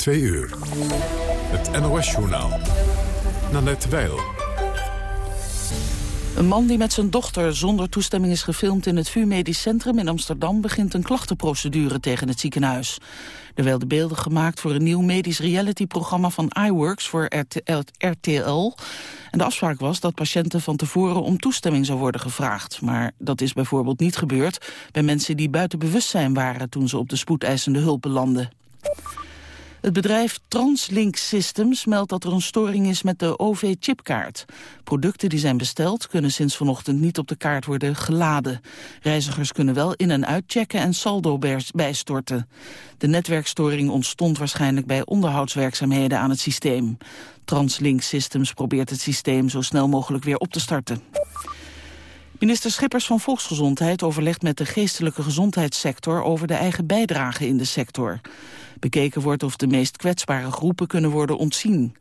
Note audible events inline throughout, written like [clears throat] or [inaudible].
Twee uur. Het NOS-journaal. Nanette Weil. Een man die met zijn dochter zonder toestemming is gefilmd in het VU Medisch Centrum in Amsterdam begint een klachtenprocedure tegen het ziekenhuis. Er werden beelden gemaakt voor een nieuw medisch reality-programma van iWorks voor RTL. En de afspraak was dat patiënten van tevoren om toestemming zou worden gevraagd. Maar dat is bijvoorbeeld niet gebeurd bij mensen die buiten bewustzijn waren toen ze op de spoedeisende hulp belanden. Het bedrijf Translink Systems meldt dat er een storing is met de OV-chipkaart. Producten die zijn besteld kunnen sinds vanochtend niet op de kaart worden geladen. Reizigers kunnen wel in- en uitchecken en saldo bijstorten. De netwerkstoring ontstond waarschijnlijk bij onderhoudswerkzaamheden aan het systeem. Translink Systems probeert het systeem zo snel mogelijk weer op te starten. Minister Schippers van Volksgezondheid overlegt met de geestelijke gezondheidssector over de eigen bijdrage in de sector. Bekeken wordt of de meest kwetsbare groepen kunnen worden ontzien.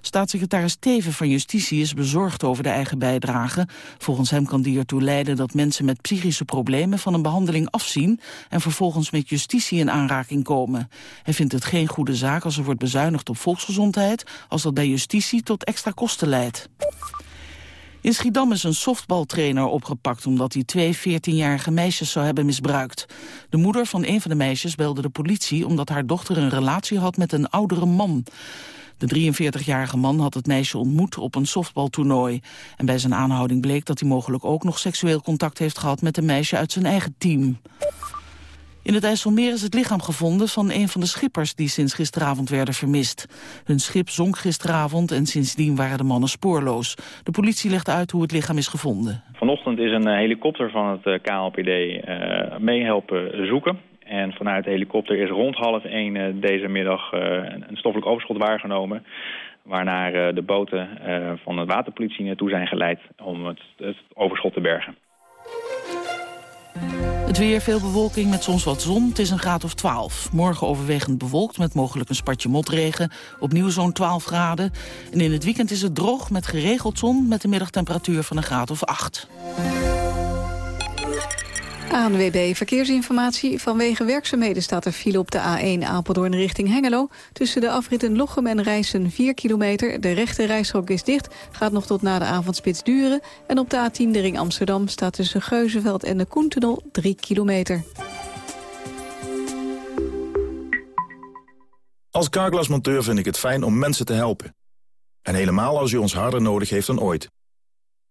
Staatssecretaris Teven van Justitie is bezorgd over de eigen bijdrage. Volgens hem kan die ertoe leiden dat mensen met psychische problemen van een behandeling afzien en vervolgens met justitie in aanraking komen. Hij vindt het geen goede zaak als er wordt bezuinigd op volksgezondheid, als dat bij justitie tot extra kosten leidt. In Schiedam is een softbaltrainer opgepakt omdat hij twee 14-jarige meisjes zou hebben misbruikt. De moeder van een van de meisjes belde de politie omdat haar dochter een relatie had met een oudere man. De 43-jarige man had het meisje ontmoet op een softbaltoernooi. En bij zijn aanhouding bleek dat hij mogelijk ook nog seksueel contact heeft gehad met een meisje uit zijn eigen team. In het IJsselmeer is het lichaam gevonden van een van de schippers die sinds gisteravond werden vermist. Hun schip zonk gisteravond en sindsdien waren de mannen spoorloos. De politie legt uit hoe het lichaam is gevonden. Vanochtend is een eh, helikopter van het eh, KLPD uh, meehelpen zoeken. En vanuit de helikopter is rond half één deze middag een stoffelijk overschot waargenomen. Waarna de boten van de waterpolitie naartoe zijn geleid om het overschot te bergen. Het weer, veel bewolking met soms wat zon. Het is een graad of 12. Morgen overwegend bewolkt met mogelijk een spatje motregen. Opnieuw zo'n 12 graden. En in het weekend is het droog met geregeld zon... met een middagtemperatuur van een graad of 8. ANWB Verkeersinformatie. Vanwege werkzaamheden staat er file op de A1 Apeldoorn richting Hengelo. Tussen de afritten Lochem en Rijssen 4 kilometer. De rechte rijstrook is dicht, gaat nog tot na de avondspits duren. En op de A10 de ring Amsterdam staat tussen Geuzenveld en de Koentunnel 3 kilometer. Als carglassmonteur vind ik het fijn om mensen te helpen. En helemaal als u ons harder nodig heeft dan ooit.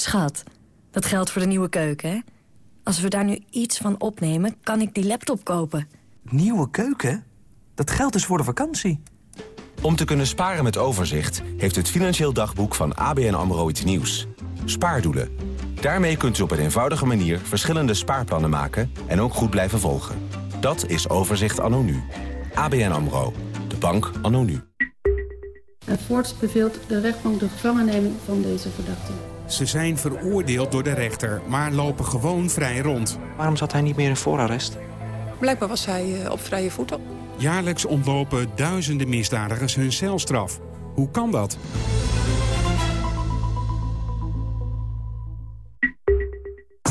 Schat, dat geldt voor de nieuwe keuken, hè? Als we daar nu iets van opnemen, kan ik die laptop kopen. Nieuwe keuken? Dat geldt dus voor de vakantie. Om te kunnen sparen met overzicht... heeft het Financieel Dagboek van ABN AMRO iets nieuws. Spaardoelen. Daarmee kunt u op een eenvoudige manier verschillende spaarplannen maken... en ook goed blijven volgen. Dat is Overzicht anno nu. ABN AMRO. De bank anno nu. Het voorts beveelt de rechtbank de gevangenneming van deze verdachte. Ze zijn veroordeeld door de rechter, maar lopen gewoon vrij rond. Waarom zat hij niet meer in voorarrest? Blijkbaar was hij uh, op vrije voeten. Jaarlijks ontlopen duizenden misdadigers hun celstraf. Hoe kan dat?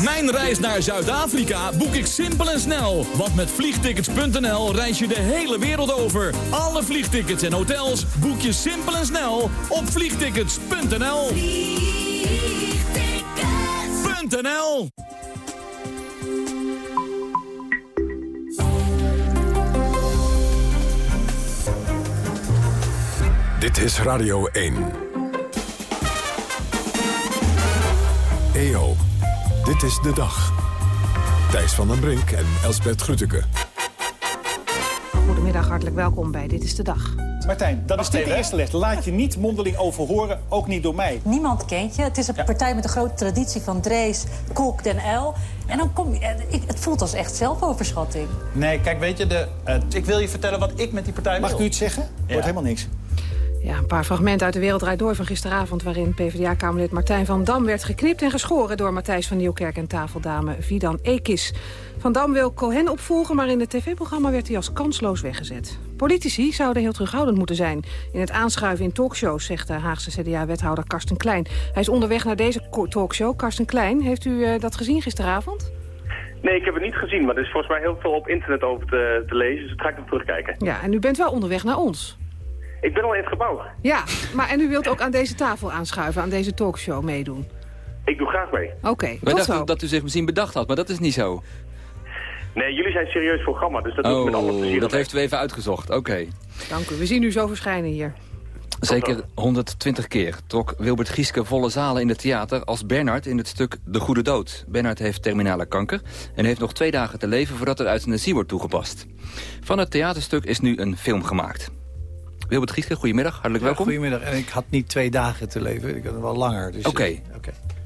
Mijn reis naar Zuid-Afrika boek ik simpel en snel. Want met vliegtickets.nl reis je de hele wereld over. Alle vliegtickets en hotels boek je simpel en snel op vliegtickets.nl. Dit is Radio 1. EO. Dit is de dag. Thijs van den Brink en Elsbert Grütke. Goedemiddag, hartelijk welkom bij Dit is de Dag. Martijn, dat is dit de eerste les. Laat je niet mondeling overhoren, ook niet door mij. Niemand kent je. Het is een partij met een grote traditie van Drees, Kok, Den El. En dan kom je... ik- Het voelt als echt zelfoverschatting. Nee, kijk, weet je, de, eh, ik wil je vertellen wat ik met die partij Mag wil. ik u iets zeggen? Wordt helemaal niks. Ja, een paar fragmenten uit de Wereld Draait Door van gisteravond... waarin PvdA-kamerlid Martijn van Dam werd geknipt en geschoren... door Matthijs van Nieuwkerk en tafeldame Vidan Ekis. Van Dam wil Cohen opvolgen, maar in het tv-programma werd hij als kansloos weggezet. Politici zouden heel terughoudend moeten zijn. In het aanschuiven in talkshows, zegt de Haagse CDA-wethouder Karsten Klein. Hij is onderweg naar deze talkshow. Karsten Klein, heeft u eh, dat gezien gisteravond? Nee, ik heb het niet gezien, maar er is volgens mij heel veel op internet over te, te lezen, dus dat ga ik even terugkijken. Ja, en u bent wel onderweg naar ons. Ik ben al in het gebouw. Ja, maar en u wilt ook aan deze tafel aanschuiven, aan deze talkshow meedoen. Ik doe graag mee. Oké, Wij tot dachten zo. dat u zich misschien bedacht had, maar dat is niet zo. Nee, jullie zijn een serieus programma, dus dat doe ik met alle plezier. Oh, dat aan heeft u even uitgezocht. Oké. Dank u. We zien u zo verschijnen hier. Zeker 120 keer trok Wilbert Gieske volle zalen in het theater... als Bernard in het stuk De Goede Dood. Bernard heeft terminale kanker en heeft nog twee dagen te leven... voordat er euthanasie wordt toegepast. Van het theaterstuk is nu een film gemaakt. Wilbert Gieske, goedemiddag, hartelijk welkom. Goedemiddag. En ik had niet twee dagen te leven, ik had wel langer. Dus, Oké, eh,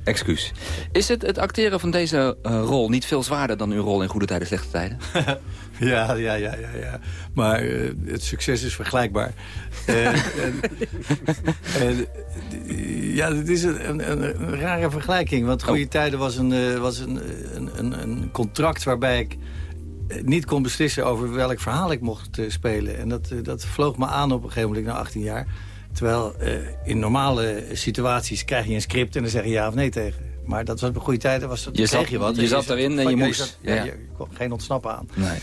excuus. Is het, het acteren van deze eh, rol niet veel zwaarder... dan uw rol in Goede Tijden, Slechte Tijden? [laughs] Ja, ja, ja, ja, ja. Maar eh, het succes is vergelijkbaar. En, [laughs] en, ja, het is een, een, een, rare vergelijking. Want Goede Tijden was, een, was een, een, een, contract waarbij ik niet kon beslissen over welk verhaal ik mocht eh, spelen. En dat, eh, dat vloog me aan op een gegeven moment na 18 jaar. Terwijl eh, in normale situaties krijg je een script en dan zeg je ja of nee tegen. Maar dat was bij goede tijden, was dat, Je zat- je wat. je zat erin en je moest. zat- Ja. ja, je kon geen ontsnappen aan. Nee.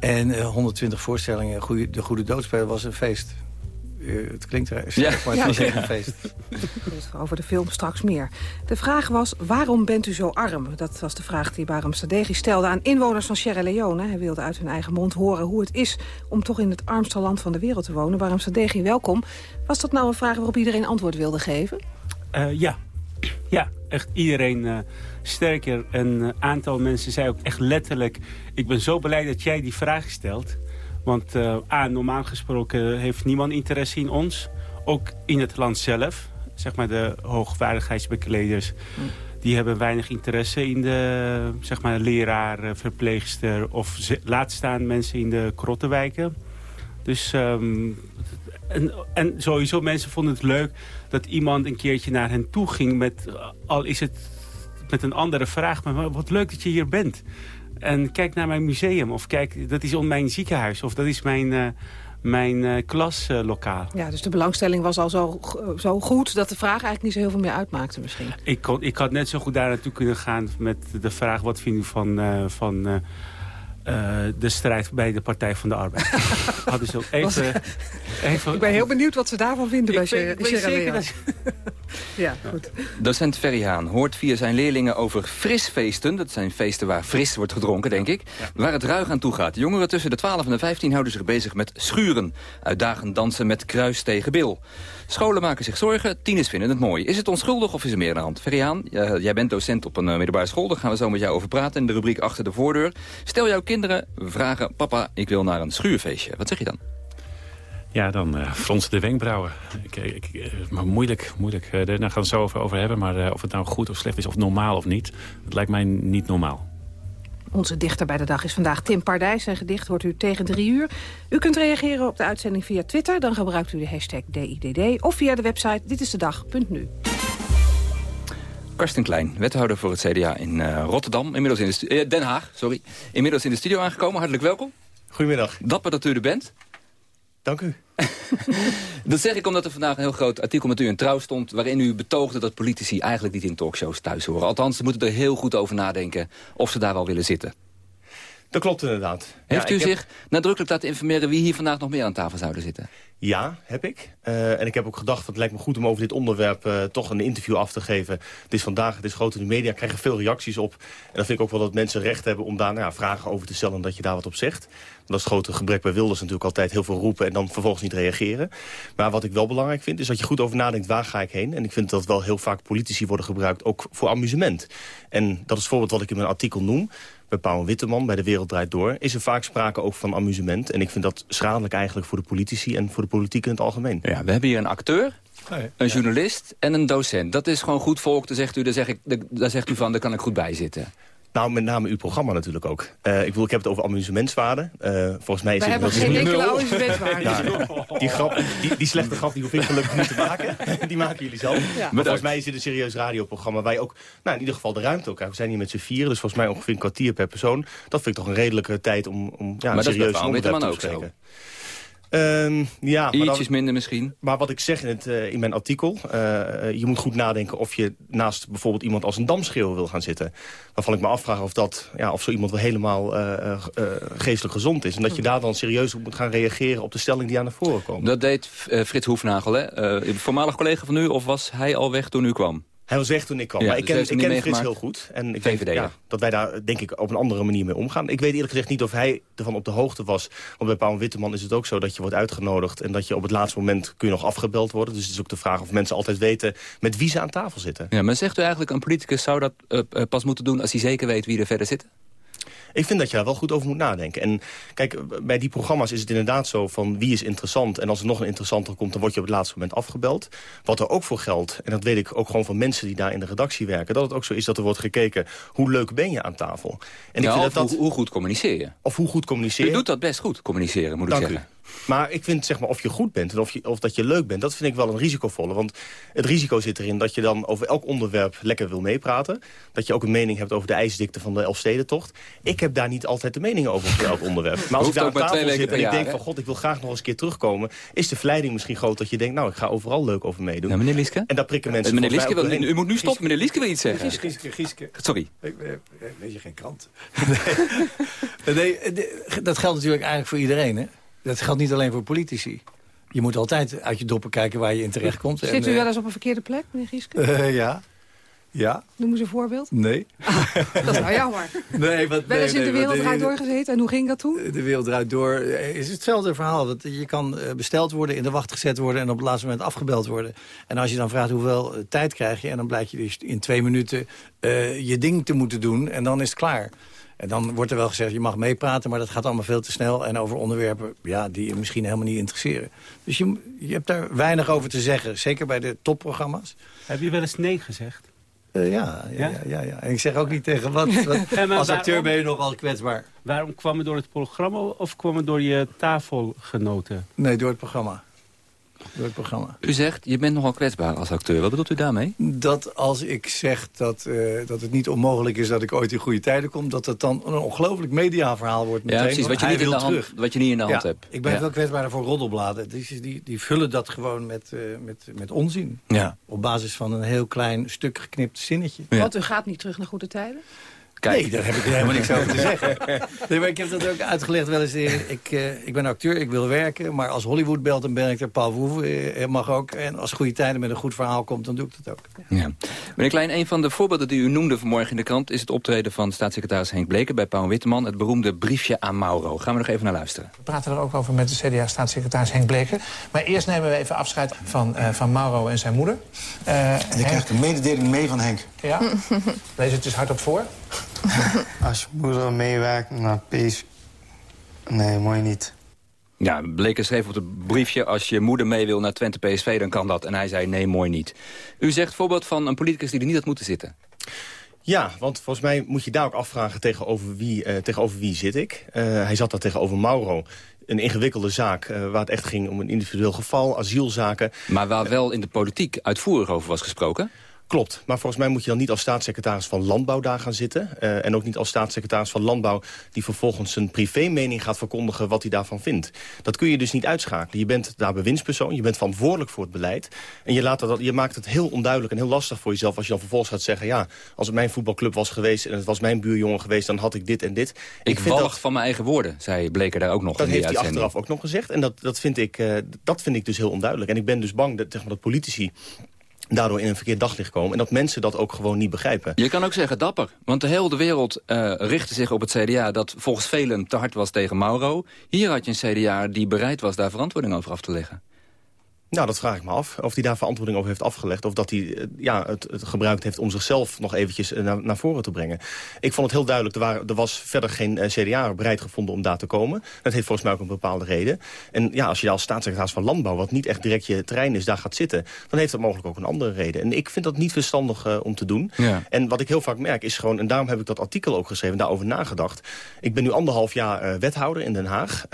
En eh, 120 voorstellingen, de Goede Doodspelen was een feest. Eh, het klinkt er Ja. maar het was Ja. een feest. Over de film straks meer. De vraag was, waarom bent u zo arm? Dat was de vraag die Baram Sadeghi stelde aan inwoners van Sierra Leone. Hij wilde uit hun eigen mond horen hoe het is om toch in het armste land van de wereld te wonen. Baram Sadeghi, welkom. Was dat nou een vraag waarop iedereen antwoord wilde geven? Eh, ja. ja, echt iedereen. eh, sterker, een aantal mensen zei ook echt letterlijk... ik ben zo blij dat jij die vraag stelt. Want eh, A, normaal gesproken heeft niemand interesse in ons. Ook in het land zelf. Zeg maar de hoogwaardigheidsbekleders. Die hebben weinig interesse in de zeg maar, leraar, eh, verpleegster... of laat staan mensen in de krottenwijken. Dus ehm, en, en sowieso, mensen vonden het leuk dat iemand een keertje naar hen toe ging... met, eh, al is het met een andere vraag, maar wat leuk dat je hier bent. En kijk naar mijn museum, of kijk, dat is om mijn ziekenhuis... of dat is mijn, eh, mijn eh, klaslokaal. Ja, dus de belangstelling was al zo, zo goed dat de vraag eigenlijk niet zo heel veel meer uitmaakte misschien. Ik, kon, ik had net zo goed daar naartoe kunnen gaan met de vraag... wat vindt u van, eh, van eh, de strijd bij de Partij van de Arbeid? [laughs] Hadden ze ook even, even... Ik ben heel benieuwd wat ze daarvan vinden bij Ik ik weet Sierra Leone. Ja, goed. Docent Ferry Haan hoort via zijn leerlingen over frisfeesten. Dat zijn feesten waar fris wordt gedronken, denk ik. Waar het ruig aan toe gaat. Jongeren tussen de 12 en de 15 houden zich bezig met schuren. Uitdagend dansen met kruis tegen bil. Scholen maken zich zorgen, tieners vinden het mooi. Is het onschuldig of is er meer aan de hand? Eh, jij bent docent op een eh, middelbare school. Daar gaan we zo met jou over praten in de rubriek Achter de Voordeur. Stel jouw kinderen vragen, papa, ik wil naar een schuurfeestje. Wat zeg je dan? Ja, dan eh fronsen de wenkbrauwen. Ik, ik, eh, maar moeilijk, moeilijk. Daar gaan we het zo over, over hebben. Maar of het nou goed of slecht is, of normaal of niet... dat lijkt mij niet normaal. Onze dichter bij de dag is vandaag Tim Pardijs. Zijn gedicht hoort u tegen drie uur. U kunt reageren op de uitzending via Twitter. Dan gebruikt u de hashtag DIDD. Of via de website ditistedag.nu. Karsten Klein, wethouder voor het CDA in eh, Rotterdam. Inmiddels in de eh, Den Haag, sorry. Inmiddels in de studio aangekomen. Hartelijk welkom. Goedemiddag. Dapper dat u er bent. Dank u. [laughs] Dat zeg ik omdat er vandaag een heel groot artikel met u in Trouw stond... waarin u betoogde dat politici eigenlijk niet in talkshows thuis horen. Althans, ze moeten er heel goed over nadenken of ze daar wel willen zitten. Dat klopt inderdaad. Heeft Ja, u heb- zich nadrukkelijk laten informeren... wie hier vandaag nog meer aan tafel zouden zitten? Ja, heb ik. Eh, en ik heb ook gedacht, het lijkt me goed om over dit onderwerp eh, toch een interview af te geven. Het is vandaag, het is groot in de media, krijgen veel reacties op. En dan vind ik ook wel dat mensen recht hebben om daar nou ja, vragen over te stellen... en dat je daar wat op zegt. Dat is het grote gebrek bij Wilders natuurlijk altijd heel veel roepen... en dan vervolgens niet reageren. Maar wat ik wel belangrijk vind, is dat je goed over nadenkt... waar ga ik heen? En ik vind dat wel heel vaak politici worden gebruikt, ook voor amusement. En dat is het voorbeeld wat ik in mijn artikel noem. Bij Pauw en Witteman, bij De Wereld Draait Door... is er vaak sprake ook van amusement. En ik vind dat schadelijk eigenlijk voor de politici en voor de politiek in het algemeen. Ja, we hebben hier een acteur, een journalist en een docent. Dat is gewoon goed volk, daar zegt u, daar, zeg ik, daar zegt u van, daar kan ik goed bij zitten. Nou, met name uw programma natuurlijk ook. Uh, ik, bedoel, ik heb het over amusementswaarde. Uh, volgens mij is Wij het hebben geen enkele amusementswaarde. Ja, die, grap, die, die, slechte grap die hoef ik gelukkig niet te maken. [laughs] die maken jullie zelf. Ja. Maar volgens mij is dit een serieus radioprogramma... waar je ook, nou, in ieder geval de ruimte ook We zijn hier met z'n vieren, dus volgens mij ongeveer een kwartier per persoon. Dat vind ik toch een redelijke tijd om, om ja, maar een serieus onderwerp te bespreken. Um, ja, Ietsjes minder misschien. Maar wat ik zeg in, het, uh, in mijn artikel... Uh, je moet goed nadenken of je naast bijvoorbeeld iemand als een damschreeuw wil gaan zitten. Waarvan ik me afvraag of, dat, ja, of zo iemand wel helemaal uh, geestelijk gezond is. En dat je daar dan serieus op moet gaan reageren op de stelling die aan naar voren komt. Dat deed Frits Hoefnagel, hè? voormalig collega van u, of was hij al weg toen u kwam? Hij was weg toen ik kwam. Ja, maar ik dus ken, ik ken Frits heel goed. En ik VVD, denk ja, dat wij daar denk ik op een andere manier mee omgaan. Ik weet eerlijk gezegd niet of hij ervan op de hoogte was. Want bij Paul Witteman is het ook zo dat je wordt uitgenodigd... en dat je op het laatste moment kun je nog afgebeld worden. Dus het is ook de vraag of mensen altijd weten met wie ze aan tafel zitten. Ja, maar zegt u eigenlijk, een politicus zou dat uh, pas moeten doen... als hij zeker weet wie er verder zit? Ik vind dat je daar wel goed over moet nadenken. En kijk, bij die programma's is het inderdaad zo van wie is interessant. En als er nog een interessanter komt, dan word je op het laatste moment afgebeld. Wat er ook voor geldt, en dat weet ik ook gewoon van mensen die daar in de redactie werken... dat het ook zo is dat er wordt gekeken, hoe leuk ben je aan tafel? En ik vind dat dat, hoe, hoe, goed communiceer je? Of hoe goed communiceer je? Doet dat best goed, communiceren, moet Dank ik zeggen. U. Maar ik vind zeg maar, of je goed bent en of, je, of dat je leuk bent... dat vind ik wel een risicovolle. Want het risico zit erin dat je dan over elk onderwerp lekker wil meepraten. Dat je ook een mening hebt over de ijsdikte van de Elfstedentocht. Ik heb daar niet altijd de mening over over elk onderwerp. Maar [laughs] als ik daar aan tafel zit en ik denk van... god, ik wil graag nog eens een keer terugkomen... is de verleiding misschien groot dat je denkt... nou, ik ga overal leuk over meedoen. Ja, meneer Lieske? En daar prikken mensen meneer Lieske wil, U moet nu stoppen, meneer Lieske wil iets zeggen. Gieske, Gieske. Sorry. Weet je geen krant? [laughs] nee, [laughs] nee, dat geldt natuurlijk eigenlijk voor iedereen, hè? Dat geldt niet alleen voor politici. Je moet altijd uit je doppen kijken waar je in terecht komt. Zit u wel eens op een verkeerde plek, meneer Gieske? Uh, [laughs] ja. Ja. Noem eens een voorbeeld. Nee. [laughs] Ah, dat is nou jammer. Nee, wat, wel eens nee, in de wereld draait doorgezeten. En hoe ging dat toen? De wereld draait door. is hetzelfde verhaal. Dat je kan besteld worden, in de wacht gezet worden... en op het laatste moment afgebeld worden. En als je dan vraagt hoeveel tijd krijg je... en dan blijkt je dus in twee minuten uh, je ding te moeten doen. En dan is het klaar. En dan wordt er wel gezegd, je mag meepraten, maar dat gaat allemaal veel te snel. En over onderwerpen ja, die je misschien helemaal niet interesseren. Dus je, je hebt daar weinig over te zeggen, zeker bij de topprogramma's. Heb je wel eens nee gezegd? Uh, ja, ja, ja? Ja, ja, En ik zeg ook niet tegen wat. wat [laughs] als acteur waarom, ben je nogal kwetsbaar. Waarom kwam het door het programma of kwam het door je tafelgenoten? Nee, door het programma. Door het programma. U zegt, je bent nogal kwetsbaar als acteur. Wat bedoelt u daarmee? Dat als ik zeg dat, uh, dat het niet onmogelijk is dat ik ooit in goede tijden kom... dat het dan een ongelooflijk mediaverhaal wordt meteen. Ja, precies. Wat je, niet in de hand, terug. wat je niet in de hand ja, hebt. Ik ben ja. wel kwetsbaar voor roddelbladen. Die, die, die vullen dat gewoon met, uh, met, met onzin. Ja. Op basis van een heel klein stuk geknipt zinnetje. Ja. Want u gaat niet terug naar goede tijden? Kijk. Nee, daar heb ik helemaal niks over te [laughs] zeggen. Nee, maar ik heb dat ook uitgelegd wel eens. Ik, uh, ik ben acteur, ik wil werken. Maar als Hollywood belt, dan ben ik er. Paul Verhoeven uh, mag ook. En als goede tijden met een goed verhaal komt, dan doe ik dat ook. Ja. Meneer Klein, een van de voorbeelden die u noemde vanmorgen in de krant... is het optreden van staatssecretaris Henk Bleken bij Paul Witteman. Het beroemde briefje aan Mauro. Gaan we nog even naar luisteren. We praten er ook over met de CDA-staatssecretaris Henk Bleken. Maar eerst nemen we even afscheid van, uh, van Mauro en zijn moeder. en je Henk... krijgt een mededeling mee van Henk. Ja? Lees het dus hardop voor. [laughs] Als je moeder meewerkt naar PSV... Nee, mooi niet. Ja, Bleken schreef op het briefje... als je moeder mee wil naar Twente PSV, dan kan dat. En hij zei nee, mooi niet. U zegt voorbeeld van een politicus die er niet had moeten zitten. Ja, want volgens mij moet je daar ook afvragen tegenover wie, uh, tegenover wie zit ik. Uh, hij zat daar tegenover Mauro. Een ingewikkelde zaak uh, waar het echt ging om een individueel geval, asielzaken. Maar waar wel in de politiek uitvoerig over was gesproken? Klopt, maar volgens mij moet je dan niet als staatssecretaris van Landbouw daar gaan zitten. Uh, en ook niet als staatssecretaris van Landbouw... die vervolgens zijn privémening gaat verkondigen wat hij daarvan vindt. Dat kun je dus niet uitschakelen. Je bent daar bewindspersoon, je bent verantwoordelijk voor het beleid. En je, laat dat, je maakt het heel onduidelijk en heel lastig voor jezelf... als je dan vervolgens gaat zeggen... ja, als het mijn voetbalclub was geweest en het was mijn buurjongen geweest... dan had ik dit en dit. Ik, ik dat, van mijn eigen woorden, zei Bleker daar ook nog Dat in heeft hij achteraf ook nog gezegd. En dat, dat, vind ik, uh, dat vind ik dus heel onduidelijk. En ik ben dus bang dat, zeg maar, dat politici daardoor in een verkeerd daglicht komen. En dat mensen dat ook gewoon niet begrijpen. Je kan ook zeggen dapper. Want de hele wereld uh, richtte zich op het CDA... dat volgens velen te hard was tegen Mauro. Hier had je een CDA die bereid was daar verantwoording over af te leggen. Nou, dat vraag ik me af. Of hij daar verantwoording over heeft afgelegd. Of dat hij eh, ja, het, het gebruikt heeft om zichzelf nog eventjes eh, naar, naar voren te brengen. Ik vond het heel duidelijk. Er, waren, er was verder geen uh, CDA bereid gevonden om daar te komen. Dat heeft volgens mij ook een bepaalde reden. En ja, als je als staatssecretaris van Landbouw... wat niet echt direct je terrein is, daar gaat zitten... dan heeft dat mogelijk ook een andere reden. En ik vind dat niet verstandig uh, om te doen. Ja. En wat ik heel vaak merk is gewoon... en daarom heb ik dat artikel ook geschreven, daarover nagedacht. Ik ben nu anderhalf jaar uh, wethouder in Den Haag.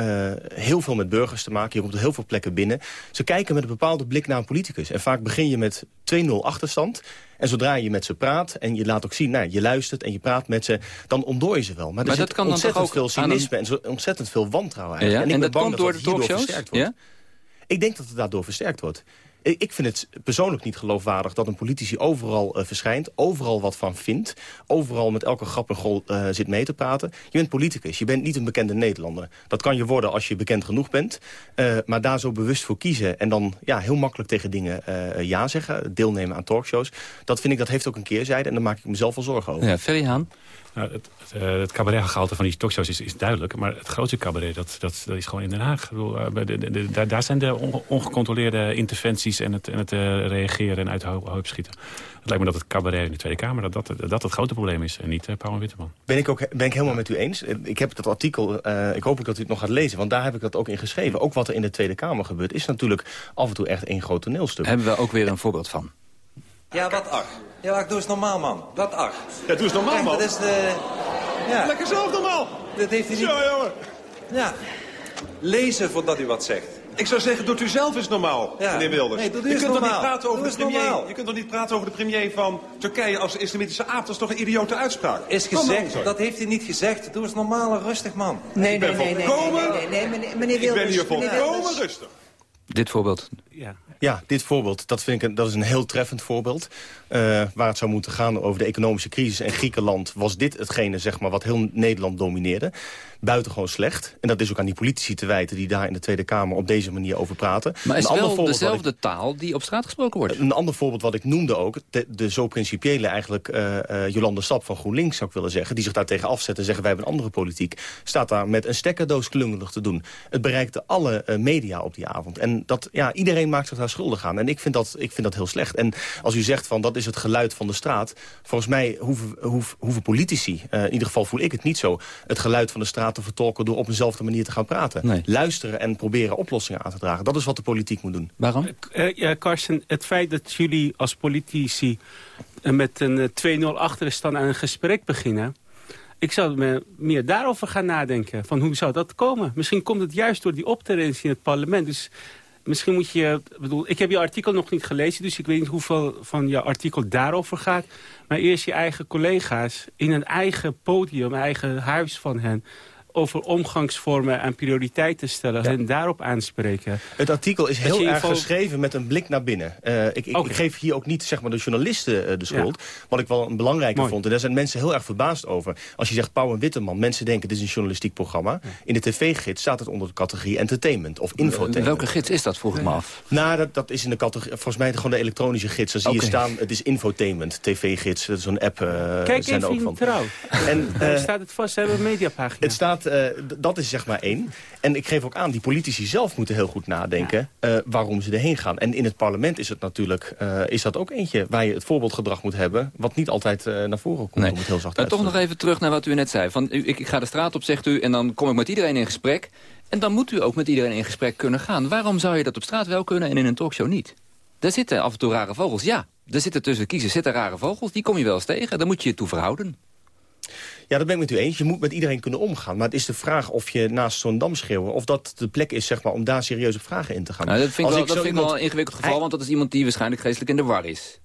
heel veel met burgers te maken. Je komt op heel veel plekken binnen. Ze kijken met een bepaalde blik naar een politicus. En vaak begin je met 2-0 achterstand. En zodra je met ze praat en je laat ook zien... Nou, je luistert en je praat met ze, dan ontdooi je ze wel. Maar, er dat kan dan ontzettend veel ook aan cynisme en zo ontzettend veel wantrouwen eigenlijk. Ja, En, ik en ben dat bang komt door dat de talkshows? versterkt wordt. Ik denk dat het daardoor versterkt wordt. Ik vind het persoonlijk niet geloofwaardig dat een politici overal uh, verschijnt. Overal wat van vindt. Overal met elke grap en uh, zit mee te praten. Je bent politicus. Je bent niet een bekende Nederlander. Dat kan je worden als je bekend genoeg bent. Uh, maar daar zo bewust voor kiezen. En dan ja, heel makkelijk tegen dingen ja zeggen. Deelnemen aan talkshows. Dat vind ik, dat heeft ook een keerzijde. En daar maak ik mezelf wel zorgen over. Ja, Ferry Haan. Nou, het, het, uh, het cabaretgehalte van die talkshows is, is duidelijk. Maar het grootste cabaret, dat, dat, dat is gewoon in Den Haag. Ik bedoel, uh, de, de, de, daar, daar zijn de on, ongecontroleerde interventies en het, en het uh, reageren en uit de hoop schieten. Het lijkt me dat het cabaret in de Tweede Kamer dat dat, dat het grote probleem is. En niet uh, Paul Witteman. Ben ik, ook, ben ik helemaal met u eens. Ik heb dat artikel, uh, ik hoop ook dat u het nog gaat lezen. Want daar heb ik dat ook in geschreven. Ook wat er in de Tweede Kamer gebeurt is natuurlijk af en toe echt één groot toneelstuk. Hebben we ook weer een voorbeeld van. Ja, wat ach. Ja, ach, doe eens normaal, man. Wat ach. Ja, doe eens normaal, Kijk, man. Dat is de... Ja. Lekker zelf normaal. Dat heeft hij niet... Zo, jongen. Ja. Lezen voordat u wat zegt. Ik zou zeggen, doet u zelf eens normaal, Ja. meneer Wilders. Nee, doe je kunt toch niet praten over Doe de eens premier. normaal. Je kunt toch niet praten over de premier van Turkije als islamitische aap. Dat is toch een idiote uitspraak. Is gezegd, dat heeft hij niet gezegd. Doe eens normaal en rustig, man. Nee, Ik ben nee, nee, nee, volkomen- nee, nee, meneer, meneer Ik ben hier volkomen rustig. Dit voorbeeld. Ja. Ja, dit voorbeeld, dat, vind ik een, dat is een heel treffend voorbeeld. Uh, waar het zou moeten gaan over de economische crisis in Griekenland... was dit hetgene zeg maar, wat heel Nederland domineerde. Buitengewoon slecht. En dat is ook aan die politici te wijten... die daar in de Tweede Kamer op deze manier over praten. Maar is een ander wel dezelfde taal die op straat gesproken wordt? Een ander voorbeeld wat ik noemde ook... de, de zo principiële eigenlijk uh, uh, Jolande Sap van GroenLinks zou ik willen zeggen... die zich daar tegen afzet en zeggen wij hebben een andere politiek... staat daar met een stekkerdoos klungelig te doen. Het bereikte alle uh, media op die avond. En dat, ja, iedereen maakt zich daar schuldig aan. En ik vind dat, ik vind dat heel slecht. En als u zegt van dat is het geluid van de straat... volgens mij hoeven, hoeven, hoeven politici, uh, in ieder geval voel ik het niet zo... het geluid van de straat te vertolken door op eenzelfde manier te gaan praten. Nee. Luisteren en proberen oplossingen aan te dragen. Dat is wat de politiek moet doen. Waarom? Uh, ja, Karsten, het feit dat jullie als politici met een 2-0 achterstand aan een gesprek beginnen... Ik zou me meer daarover gaan nadenken. Van hoe zou dat komen? Misschien komt het juist door die optredens in het parlement. Dus misschien moet je... Bedoel, ik heb je artikel nog niet gelezen... dus ik weet niet hoeveel van je artikel daarover gaat. Maar eerst je eigen collega's in een eigen podium, eigen huis van hen over omgangsvormen en prioriteiten stellen. Ja. En daarop aanspreken. Het artikel is heel erg geval... geschreven met een blik naar binnen. Uh, ik, ik, okay. ik, geef hier ook niet zeg maar, de journalisten uh, de schuld. Ja. Wat ik wel een belangrijke Mooi. vond. En daar zijn mensen heel erg verbaasd over. Als je zegt Pauw en Witteman. Mensen denken dit is een journalistiek programma. Ja. In de tv-gids staat het onder de categorie entertainment. Of infotainment. Welke gids is dat, vroeg ik me af. Nou, dat, dat is in de categorie... Volgens mij gewoon de elektronische gids. Dan zie okay. je staan, het is infotainment. TV-gids. Dat is zo'n app. Uh, Kijk zijn even ook van. trouw. En, Daar staat het vast. Ze hebben een mediapagina. Het staat dat is zeg maar één. En ik geef ook aan, die politici zelf moeten heel goed nadenken... Ja. Uh, waarom ze erheen gaan. En in het parlement is het natuurlijk uh, is dat ook eentje... waar je het voorbeeldgedrag moet hebben... wat niet altijd naar voren komt, nee. om het heel zacht toch nog even terug naar wat u net zei. Van, ik, ik ga de straat op, zegt u, en dan kom ik met iedereen in gesprek. En dan moet u ook met iedereen in gesprek kunnen gaan. Waarom zou je dat op straat wel kunnen en in een talkshow niet? Daar zitten af en toe rare vogels, ja. Daar zitten tussen kiezen zitten rare vogels, die kom je wel eens tegen. Daar moet je je toe verhouden. Ja, dat ben ik met u eens. Je moet met iedereen kunnen omgaan. Maar het is de vraag of je naast zo'n dam schreeuwen... of dat de plek is zeg maar, om daar serieuze vragen in te gaan. Nou, dat vind ik, wel, dat vind iemand... wel een ingewikkeld geval, want dat is iemand die waarschijnlijk geestelijk in de war is.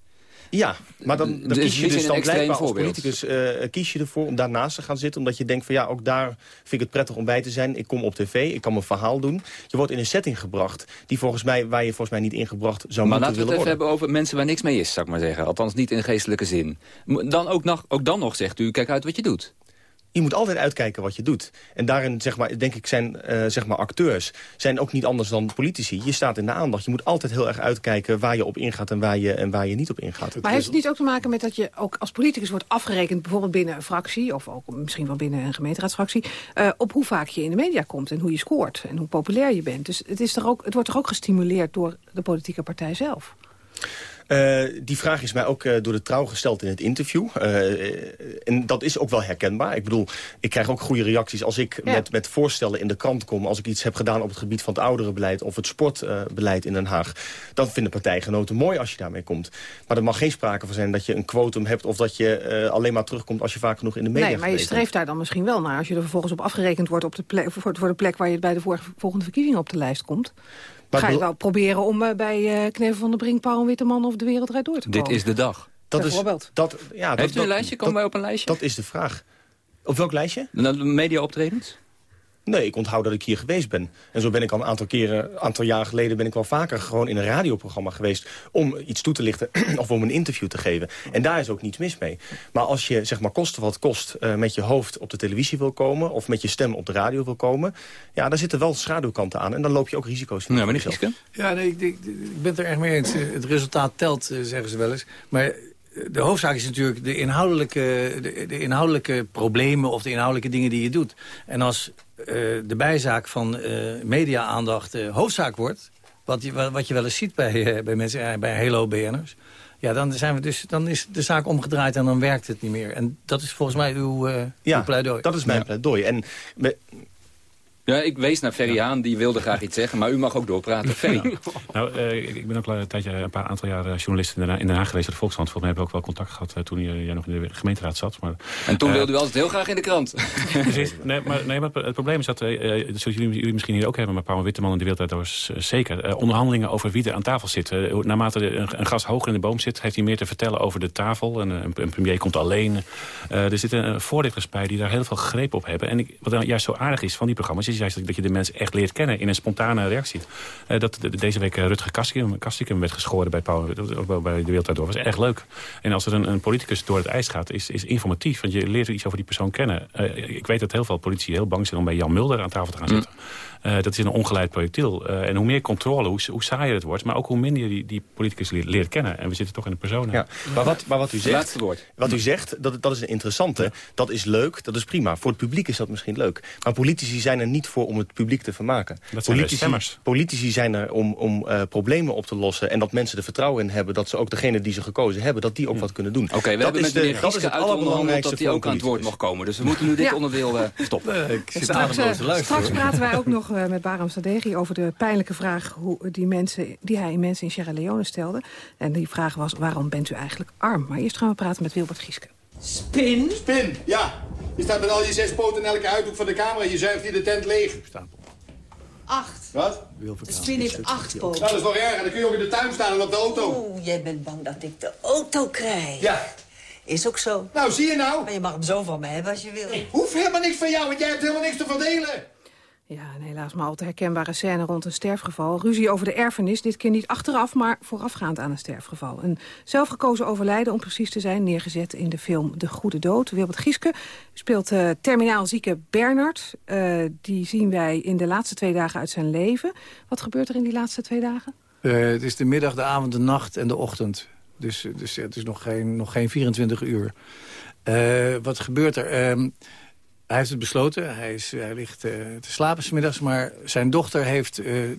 Ja, maar dan, dan dus kies je dus dan blijkbaar als politicus uh, kies je ervoor om daarnaast te gaan zitten. Omdat je denkt van ja, ook daar vind ik het prettig om bij te zijn. Ik kom op tv, ik kan mijn verhaal doen. Je wordt in een setting gebracht die volgens mij, waar je volgens mij niet ingebracht zou maar moeten willen worden. Maar laten we het even worden. hebben over mensen waar niks mee is, zou ik maar zeggen. Althans niet in geestelijke zin. Dan ook, nog, ook dan nog zegt u, kijk uit wat je doet. Je moet altijd uitkijken wat je doet. En daarin, zeg maar, denk ik, zijn uh, zeg maar acteurs zijn ook niet anders dan politici. Je staat in de aandacht. Je moet altijd heel erg uitkijken waar je op ingaat en waar je, en waar je niet op ingaat. Maar heeft het niet ook te maken met dat je ook als politicus wordt afgerekend... bijvoorbeeld binnen een fractie, of ook misschien wel binnen een gemeenteraadsfractie... Uh, op hoe vaak je in de media komt en hoe je scoort en hoe populair je bent. Dus het, is toch ook, het wordt toch ook gestimuleerd door de politieke partij zelf? Uh, die vraag is mij ook uh, door de trouw gesteld in het interview. Uh, en dat is ook wel herkenbaar. Ik bedoel, ik krijg ook goede reacties als ik ja. met, met voorstellen in de krant kom... als ik iets heb gedaan op het gebied van het ouderenbeleid... of het sportbeleid in Den Haag. Dan vinden partijgenoten mooi als je daarmee komt. Maar er mag geen sprake van zijn dat je een quotum hebt... of dat je alleen maar terugkomt als je vaak genoeg in de media Nee, maar je streeft daar dan misschien wel naar... als je er vervolgens op afgerekend wordt op de plek, voor, voor de plek... waar je bij de volgende verkiezingen op de lijst komt. Maar Ga je wel proberen om uh, bij uh, Knevel van der Brink, Paul Witteman of de Wereld Rijd Door te komen? Dit is de dag. Dat Bijvoorbeeld. Is, dat, ja, Heeft dat, u een lijstje? Komen wij op een lijstje? Dat is de vraag. Op welk lijstje? De media-optredens? Nee, ik onthoud dat ik hier geweest ben. En zo ben ik al een aantal keren, een aantal jaar geleden... ben ik wel vaker gewoon in een radioprogramma geweest... om iets toe te lichten [clears throat] of om een interview te geven. En daar is ook niets mis mee. Maar als je, zeg maar, kosten wat kost... Uh, met je hoofd op de televisie wil komen... of met je stem op de radio wil komen... ja, daar zitten wel schaduwkanten aan. En dan loop je ook risico's. Ja, meneer Gieske? Ja, nee, ik, ik, ik, ben het er erg mee eens. Het resultaat telt, zeggen ze wel eens. Maar de hoofdzaak is natuurlijk de inhoudelijke, de, de, inhoudelijke problemen... of de inhoudelijke dingen die je doet. En als de bijzaak van uh, media-aandacht uh, hoofdzaak wordt... Wat je, wat je wel eens ziet bij, bij mensen, bij hele hoop BN'ers... Ja, dan, zijn we dus, dan is de zaak omgedraaid en dan werkt het niet meer. En dat is volgens mij uw, ja, uw pleidooi. dat is mijn ja. pleidooi. En ja, ik wees naar Ferry Haan, die wilde graag iets zeggen, maar u mag ook doorpraten. Ferry. [laughs] nou, uh, ik ben ook een tijdje, een paar aantal jaar journalist in Den, in Den Haag geweest, de Volkskrant. Volgens mij hebben we ook wel contact gehad uh, toen jij nog in de gemeenteraad zat. Maar, en toen uh, wilde u altijd heel graag in de krant. [laughs] Precies. Nee, maar, nee, maar het probleem is dat, zoals jullie, jullie misschien hier ook hebben, maar Paul Witteman en de Wereld was zeker, onderhandelingen over wie er aan tafel zit. naarmate een, een gas hoger in de boom zit, heeft hij meer te vertellen over de tafel. En, een, een premier komt alleen. er zitten voorlichters bij die daar heel veel greep op hebben. En ik, wat dan juist zo aardig is van die programma's, is juist dat je de mensen echt leert kennen in een spontane reactie. Uh, dat de, deze week uh, Rutger Kastikum, Kastikum werd geschoren bij, Paul, bij de Wereld Door was erg leuk. En als er een, een, politicus door het ijs gaat, is, is informatief. Want je leert iets over die persoon kennen. Uh, ik weet dat heel veel politici heel bang zijn om bij Jan Mulder aan tafel te gaan zitten. Uh, dat is een ongeleid projectiel. Uh, en hoe meer controle, hoe, hoe saaier het wordt... maar ook hoe minder je die, die politicus leert, leert, kennen. En we zitten toch in de persoon. Ja, maar, wat, maar wat u zegt, wat u zegt dat, dat is een interessante. Ja. Dat is leuk, dat is prima. Voor het publiek is dat misschien leuk. Maar politici zijn er niet voor om het publiek te vermaken. Dat zijn politici, politici zijn er om, om uh, problemen op te lossen... en dat mensen er vertrouwen in hebben... dat ze ook degene die ze gekozen hebben, dat die ook wat kunnen doen. Oké, okay, we dat hebben is met dat is het allerbelangrijkste dat hij ook aan het woord mag komen. Dus we moeten nu dit ja. onderdeel stoppen. ik zit straks, straks praten wij ook nog met Baram Stade over de pijnlijke vraag hoe die, mensen, die hij mensen in Sierra Leone stelde. En die vraag was, waarom bent u eigenlijk arm? Maar eerst gaan we praten met Wilbert Gieske. Spin? Spin, ja. Je staat met al je zes poten in elke uithoek van de kamer en je zuigt hier de tent leeg. Acht. Wat? De spin heeft acht poten. Nou, dat is nog erger. Dan kun je ook in de tuin staan en op de auto. Oeh, jij bent bang dat ik de auto krijg. Ja. Is ook zo. Nou, zie je nou? Maar je mag hem zo van mij hebben als je wil. Ik hoef helemaal niks van jou, want jij hebt helemaal niks te verdelen. Ja, helaas maar al te herkenbare scène rond een sterfgeval. Ruzie over de erfenis, dit keer niet achteraf, maar voorafgaand aan een sterfgeval. Een zelfgekozen overlijden, om precies te zijn, neergezet in de film De Goede Dood. Wilbert Gieske speelt uh, terminaal zieke Bernard. Uh, die zien wij in de laatste twee dagen uit zijn leven. Wat gebeurt er in die laatste twee dagen? Uh, het is de middag, de avond, de nacht en de ochtend. Dus, dus het is nog geen, nog geen 24 uur. wat gebeurt er? Hij heeft het besloten. Hij, is, hij ligt uh, te slapen smiddags. Maar zijn dochter heeft uh,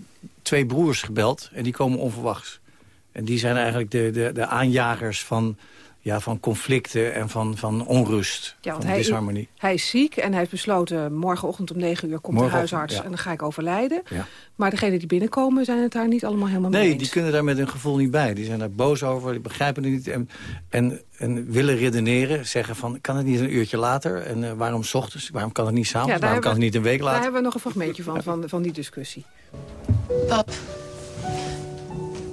twee broers gebeld. En die komen onverwachts. En die zijn eigenlijk de, de, de aanjagers van, ja, van conflicten en van, van onrust. Ja, van hij, disharmonie. Hij is ziek en hij heeft besloten... morgenochtend om 9 uur komt de huisarts ja. en dan ga ik overlijden. Ja. Maar degenen die binnenkomen zijn het daar niet allemaal helemaal mee Nee, eens. die kunnen daar met hun gevoel niet bij. Die zijn daar boos over, die begrijpen het niet. En, en, en willen redeneren, zeggen van... kan het niet een uurtje later? En uh, waarom s ochtends? Waarom kan het niet s'avonds? waarom kan het niet een week later? Daar hebben we nog een fragmentje van, van, van die discussie. Pap,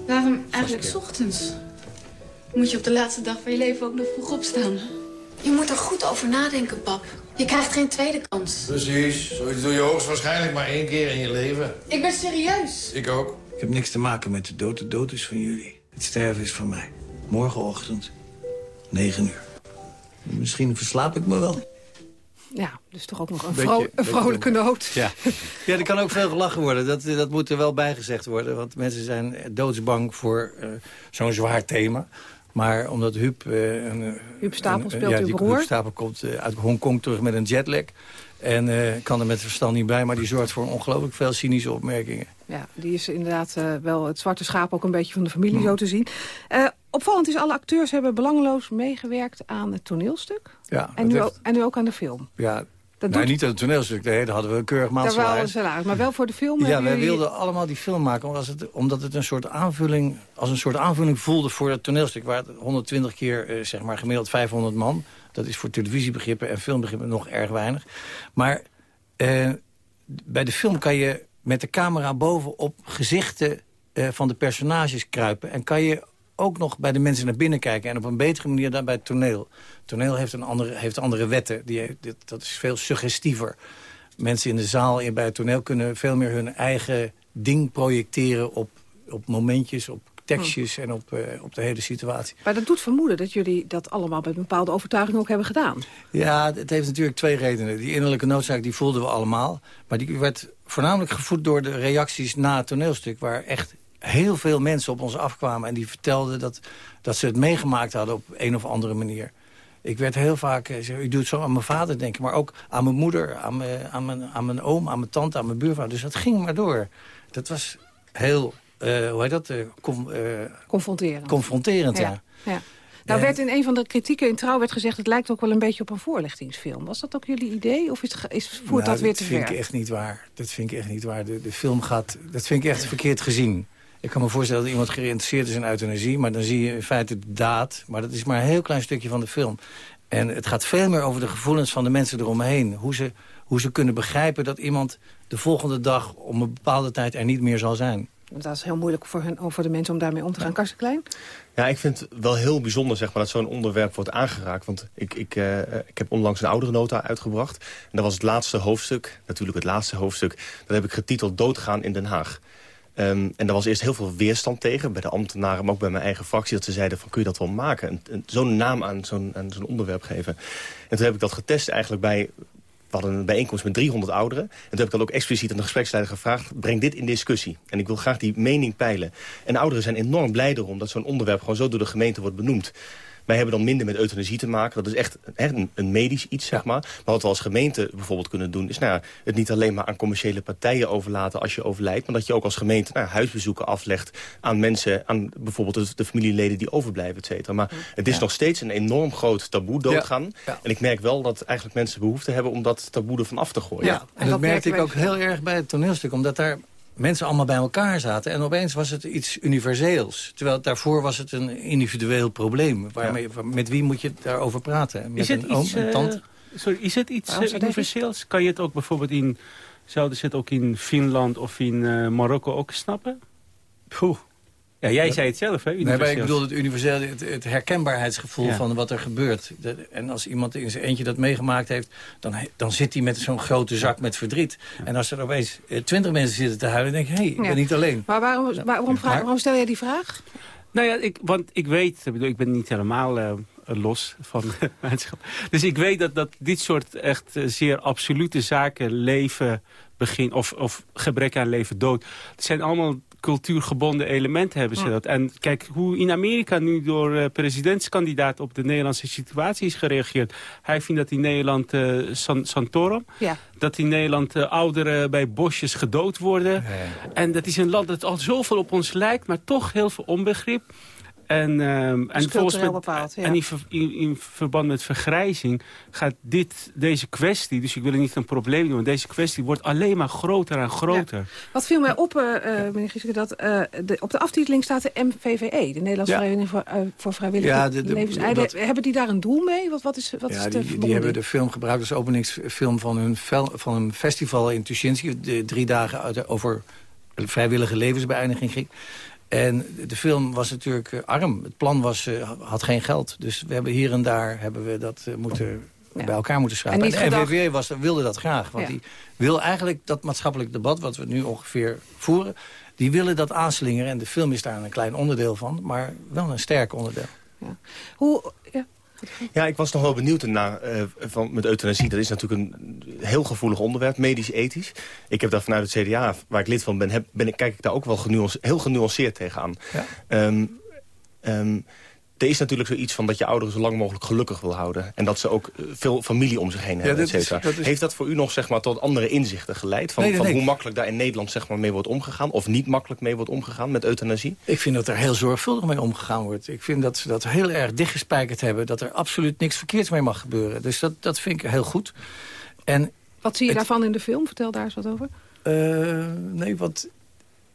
waarom eigenlijk s ochtends? Moet je op de laatste dag van je leven ook nog vroeg opstaan? Je moet er goed over nadenken, pap. Je krijgt geen tweede kans. Precies. Zoiets doe je hoogstwaarschijnlijk maar één keer in je leven. Ik ben serieus. Ik ook. Ik heb niks te maken met de dood. De dood is van jullie. Het sterven is van mij. Morgenochtend, 9 uur. Misschien verslaap ik me wel. Ja, dus toch ook nog een, Beetje- vro- een beetje vrolijke noot. Ja. ja, er kan ook veel gelachen worden. Dat, dat moet er wel bijgezegd worden. Want mensen zijn doodsbang voor eh, zo'n zwaar thema. Maar omdat Huub... eh, een, Huub Stapel een- speelt ja, die broer. Huub Stapel komt eh, uit Hongkong terug met een jetlag. En eh, kan er met verstand niet bij. Maar die zorgt voor ongelooflijk veel cynische opmerkingen. Ja, die is inderdaad wel het zwarte schaap ook een beetje van de familie zo te zien. Opvallend is, alle acteurs hebben belangeloos meegewerkt aan het toneelstuk. Ja, En nu, ook, en nu ook aan de film. Ja, Dat nou, doet- niet aan het toneelstuk. Nee, daar hadden we een keurig Daar wel maandsalaris. maar wel voor de film Ja, wij jullie- wilden allemaal die film maken omdat het, omdat het een soort aanvulling, als een soort aanvulling voelde voor het toneelstuk. Waar het 120 keer, eh, zeg maar gemiddeld 500 man. Dat is voor televisiebegrippen en filmbegrippen nog erg weinig. Maar eh, bij de film kan je met de camera bovenop gezichten eh, van de personages kruipen. En kan je ook nog bij de mensen naar binnen kijken. En op een betere manier dan bij het toneel. Het toneel heeft, een andere, heeft andere wetten. Die, heeft- dit- dat is veel suggestiever. Mensen in de zaal en bij het toneel kunnen veel meer hun eigen ding projecteren... op, op momentjes, op tekstjes en op, eh, op de hele situatie. Maar dat doet vermoeden dat jullie dat allemaal met een bepaalde overtuiging ook hebben gedaan. Ja, het heeft natuurlijk twee redenen. Die innerlijke noodzaak die voelden we allemaal. Maar die werd voornamelijk gevoed door de reacties na het toneelstuk... waar echt heel veel mensen op ons afkwamen... en die vertelden dat, dat ze het meegemaakt hadden op een of andere manier. Ik werd heel vaak, eh, zeg, ik doe het zo aan mijn vader denken... maar ook aan mijn moeder, aan mijn, aan mijn, aan mijn oom, aan mijn tante, aan mijn buurvader. Dus dat ging maar door. Dat was heel, eh, hoe heet dat, eh, com- eh, Confronterend. confronterend, ja. ja. Nou werd in een van de kritieken in Trouw werd gezegd... het lijkt ook wel een beetje op een voorlichtingsfilm. Was dat ook jullie idee? Of is, is, voert Nou, dat weer te vind ver? ik echt niet waar. Dat vind ik echt niet waar. De, de film gaat... Dat vind ik echt verkeerd gezien. Ik kan me voorstellen dat iemand geïnteresseerd is in euthanasie... maar dan zie je in feite de daad. Maar dat is maar een heel klein stukje van de film. En het gaat veel meer over de gevoelens van de mensen eromheen. Hoe ze, hoe ze kunnen begrijpen dat iemand de volgende dag... om een bepaalde tijd er niet meer zal zijn. Dat is heel moeilijk voor, hen, voor de mensen om daarmee om te gaan. Karsten Klein? Ja, ik vind het wel heel bijzonder zeg maar, dat zo'n onderwerp wordt aangeraakt. Want ik, ik, eh, ik heb onlangs een oudere nota uitgebracht. En dat was het laatste hoofdstuk, natuurlijk het laatste hoofdstuk. Dat heb ik getiteld Doodgaan in Den Haag. Ehm, en daar was eerst heel veel weerstand tegen, bij de ambtenaren, maar ook bij mijn eigen fractie. Dat ze zeiden van, kun je dat wel maken? Zo'n naam aan zo'n aan zo'n onderwerp geven. En toen heb ik dat getest eigenlijk bij... We hadden een bijeenkomst met 300 ouderen. En toen heb ik dan ook expliciet aan de gespreksleider gevraagd... breng dit in discussie. En ik wil graag die mening peilen. En ouderen zijn enorm blij erom dat zo'n onderwerp... gewoon zo door de gemeente wordt benoemd. Wij hebben dan minder met euthanasie te maken. Dat is echt een, een medisch iets, zeg maar. Maar wat we als gemeente bijvoorbeeld kunnen doen... is nou, ja, het niet alleen maar aan commerciële partijen overlaten als je overlijdt... maar dat je ook als gemeente nou, huisbezoeken aflegt aan mensen... aan bijvoorbeeld de, de familieleden die overblijven, et cetera. Maar het is Ja. nog steeds een enorm groot taboe doodgaan. Ja, ja. En ik merk wel dat eigenlijk mensen behoefte hebben... om dat taboe ervan af te gooien. Ja, en dat, merkte ik ook heel erg bij het toneelstuk. Omdat daar mensen allemaal bij elkaar zaten. En opeens was het iets universeels. Terwijl daarvoor was het een individueel probleem. Waarmee, Met wie moet je daarover praten? Met Is het een oom, iets, een eh, tante? sorry, is het iets eh, universeels? Kan je het ook bijvoorbeeld in... Zouden ze het ook in Finland of in eh, Marokko ook snappen? Poeh. Ja, jij zei het zelf, hè? Nee, maar ik bedoel het universele, het, het herkenbaarheidsgevoel Ja. van wat er gebeurt. De- en als iemand in zijn eentje dat meegemaakt heeft... dan, dan zit hij met zo'n grote zak met verdriet. En als er opeens eh, twintig mensen zitten te huilen... denk je, hé, hey, ik ben niet alleen. Maar waarom, waarom, vraag- waarom stel jij die vraag? Nou ja, ik, want ik weet, ik, bedoel, ik ben niet helemaal eh, los van [laughs] wetenschap. Dus ik weet dat, dat dit soort echt eh, zeer absolute zaken, leven, begin of, of gebrek aan leven, dood. Het zijn allemaal cultuurgebonden elementen hebben ze dat. En kijk hoe in Amerika nu door eh, presidentskandidaat op de Nederlandse situatie is gereageerd. Hij vindt dat in Nederland eh, San, Santorum, Ja. dat in Nederland eh, ouderen bij bosjes gedood worden. En dat is een land dat al zoveel op ons lijkt, maar toch heel veel onbegrip. En, ehm, en, bepaald, ja. en in, ver- in, in verband met vergrijzing gaat dit, deze kwestie, dus ik wil er niet een probleem doen, maar deze kwestie wordt alleen maar groter en groter. Wat viel mij op, eh, eh, meneer Gieske, dat eh, de, op de aftiteling staat de MVVE, de Nederlandse Ja. Vereniging voor, voor Hebben die daar een doel mee? Wat, wat is, wat is Ja, de die, die hebben de film gebruikt als openingsfilm van hun, fel- van een festival in Tuschinski. De drie dagen uit, over vrijwillige levensbeëindiging ging. En de film was natuurlijk eh, arm. Het plan was, eh, had geen geld. Dus we hebben hier en daar hebben we dat eh, moeten, bij elkaar moeten schrijven. En En, de NVV was, wilde dat graag. Want Ja. die wil eigenlijk dat maatschappelijk debat... wat we nu ongeveer voeren... die willen dat aanslingeren. En de film is daar een klein onderdeel van. Maar wel een sterk onderdeel. Hoe, ja. Ja, ik was nog wel benieuwd naar uh, van, met euthanasie. Dat is natuurlijk een heel gevoelig onderwerp, medisch-ethisch. Ik heb daar vanuit het CDA, waar ik lid van ben, heb, ben ik, kijk ik daar ook wel heel genuanceerd tegenaan. Ja. Ehm, ehm, er is natuurlijk zoiets van dat je ouderen zo lang mogelijk gelukkig wil houden. En dat ze ook eh, veel familie om zich heen hebben, ja, et cetera. Heeft dat voor u nog zeg maar, tot andere inzichten geleid? Van, van hoe makkelijk daar in Nederland zeg maar, mee wordt omgegaan? Of niet makkelijk mee wordt omgegaan met euthanasie? Ik vind dat er heel zorgvuldig mee omgegaan wordt. Ik vind dat ze dat heel erg dichtgespijkerd hebben. Dat er absoluut niks verkeerds mee mag gebeuren. Dus dat, dat vind ik heel goed. En wat zie je daarvan in de film? Vertel daar eens wat over. Uh, nee, wat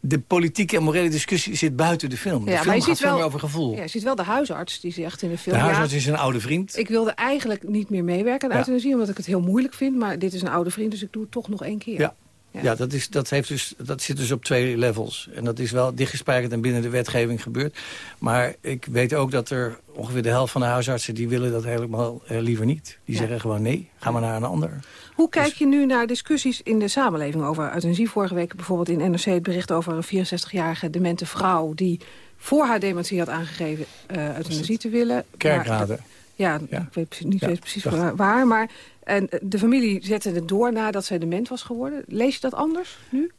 de politieke en morele discussie zit buiten de film. De ja, film maar je gaat ziet wel, over gevoel. Ja, je ziet wel de huisarts die zegt in de film... De huisarts is een oude vriend. Ik wilde eigenlijk niet meer meewerken aan euthanasie... omdat ik het heel moeilijk vind. Maar dit is een oude vriend, dus ik doe het toch nog één keer. Ja, ja. dat, is, dat, heeft dus, dat zit dus op twee levels. En dat is wel dichtgespijkerd en binnen de wetgeving gebeurd. Maar ik weet ook dat er ongeveer de helft van de huisartsen... die willen dat helemaal eh, liever niet. Die zeggen gewoon nee, ga maar naar een ander. Hoe kijk dus- je nu naar discussies in de samenleving over euthanasie? Vorige week bijvoorbeeld in NRC het bericht over een 64-jarige demente vrouw... die voor haar dementie had aangegeven uh, euthanasie te willen. Kerkraden. Ja, ik weet niet ja, precies waar, maar en eh, de familie zette het door nadat zij dement was geworden. Lees je dat anders nu?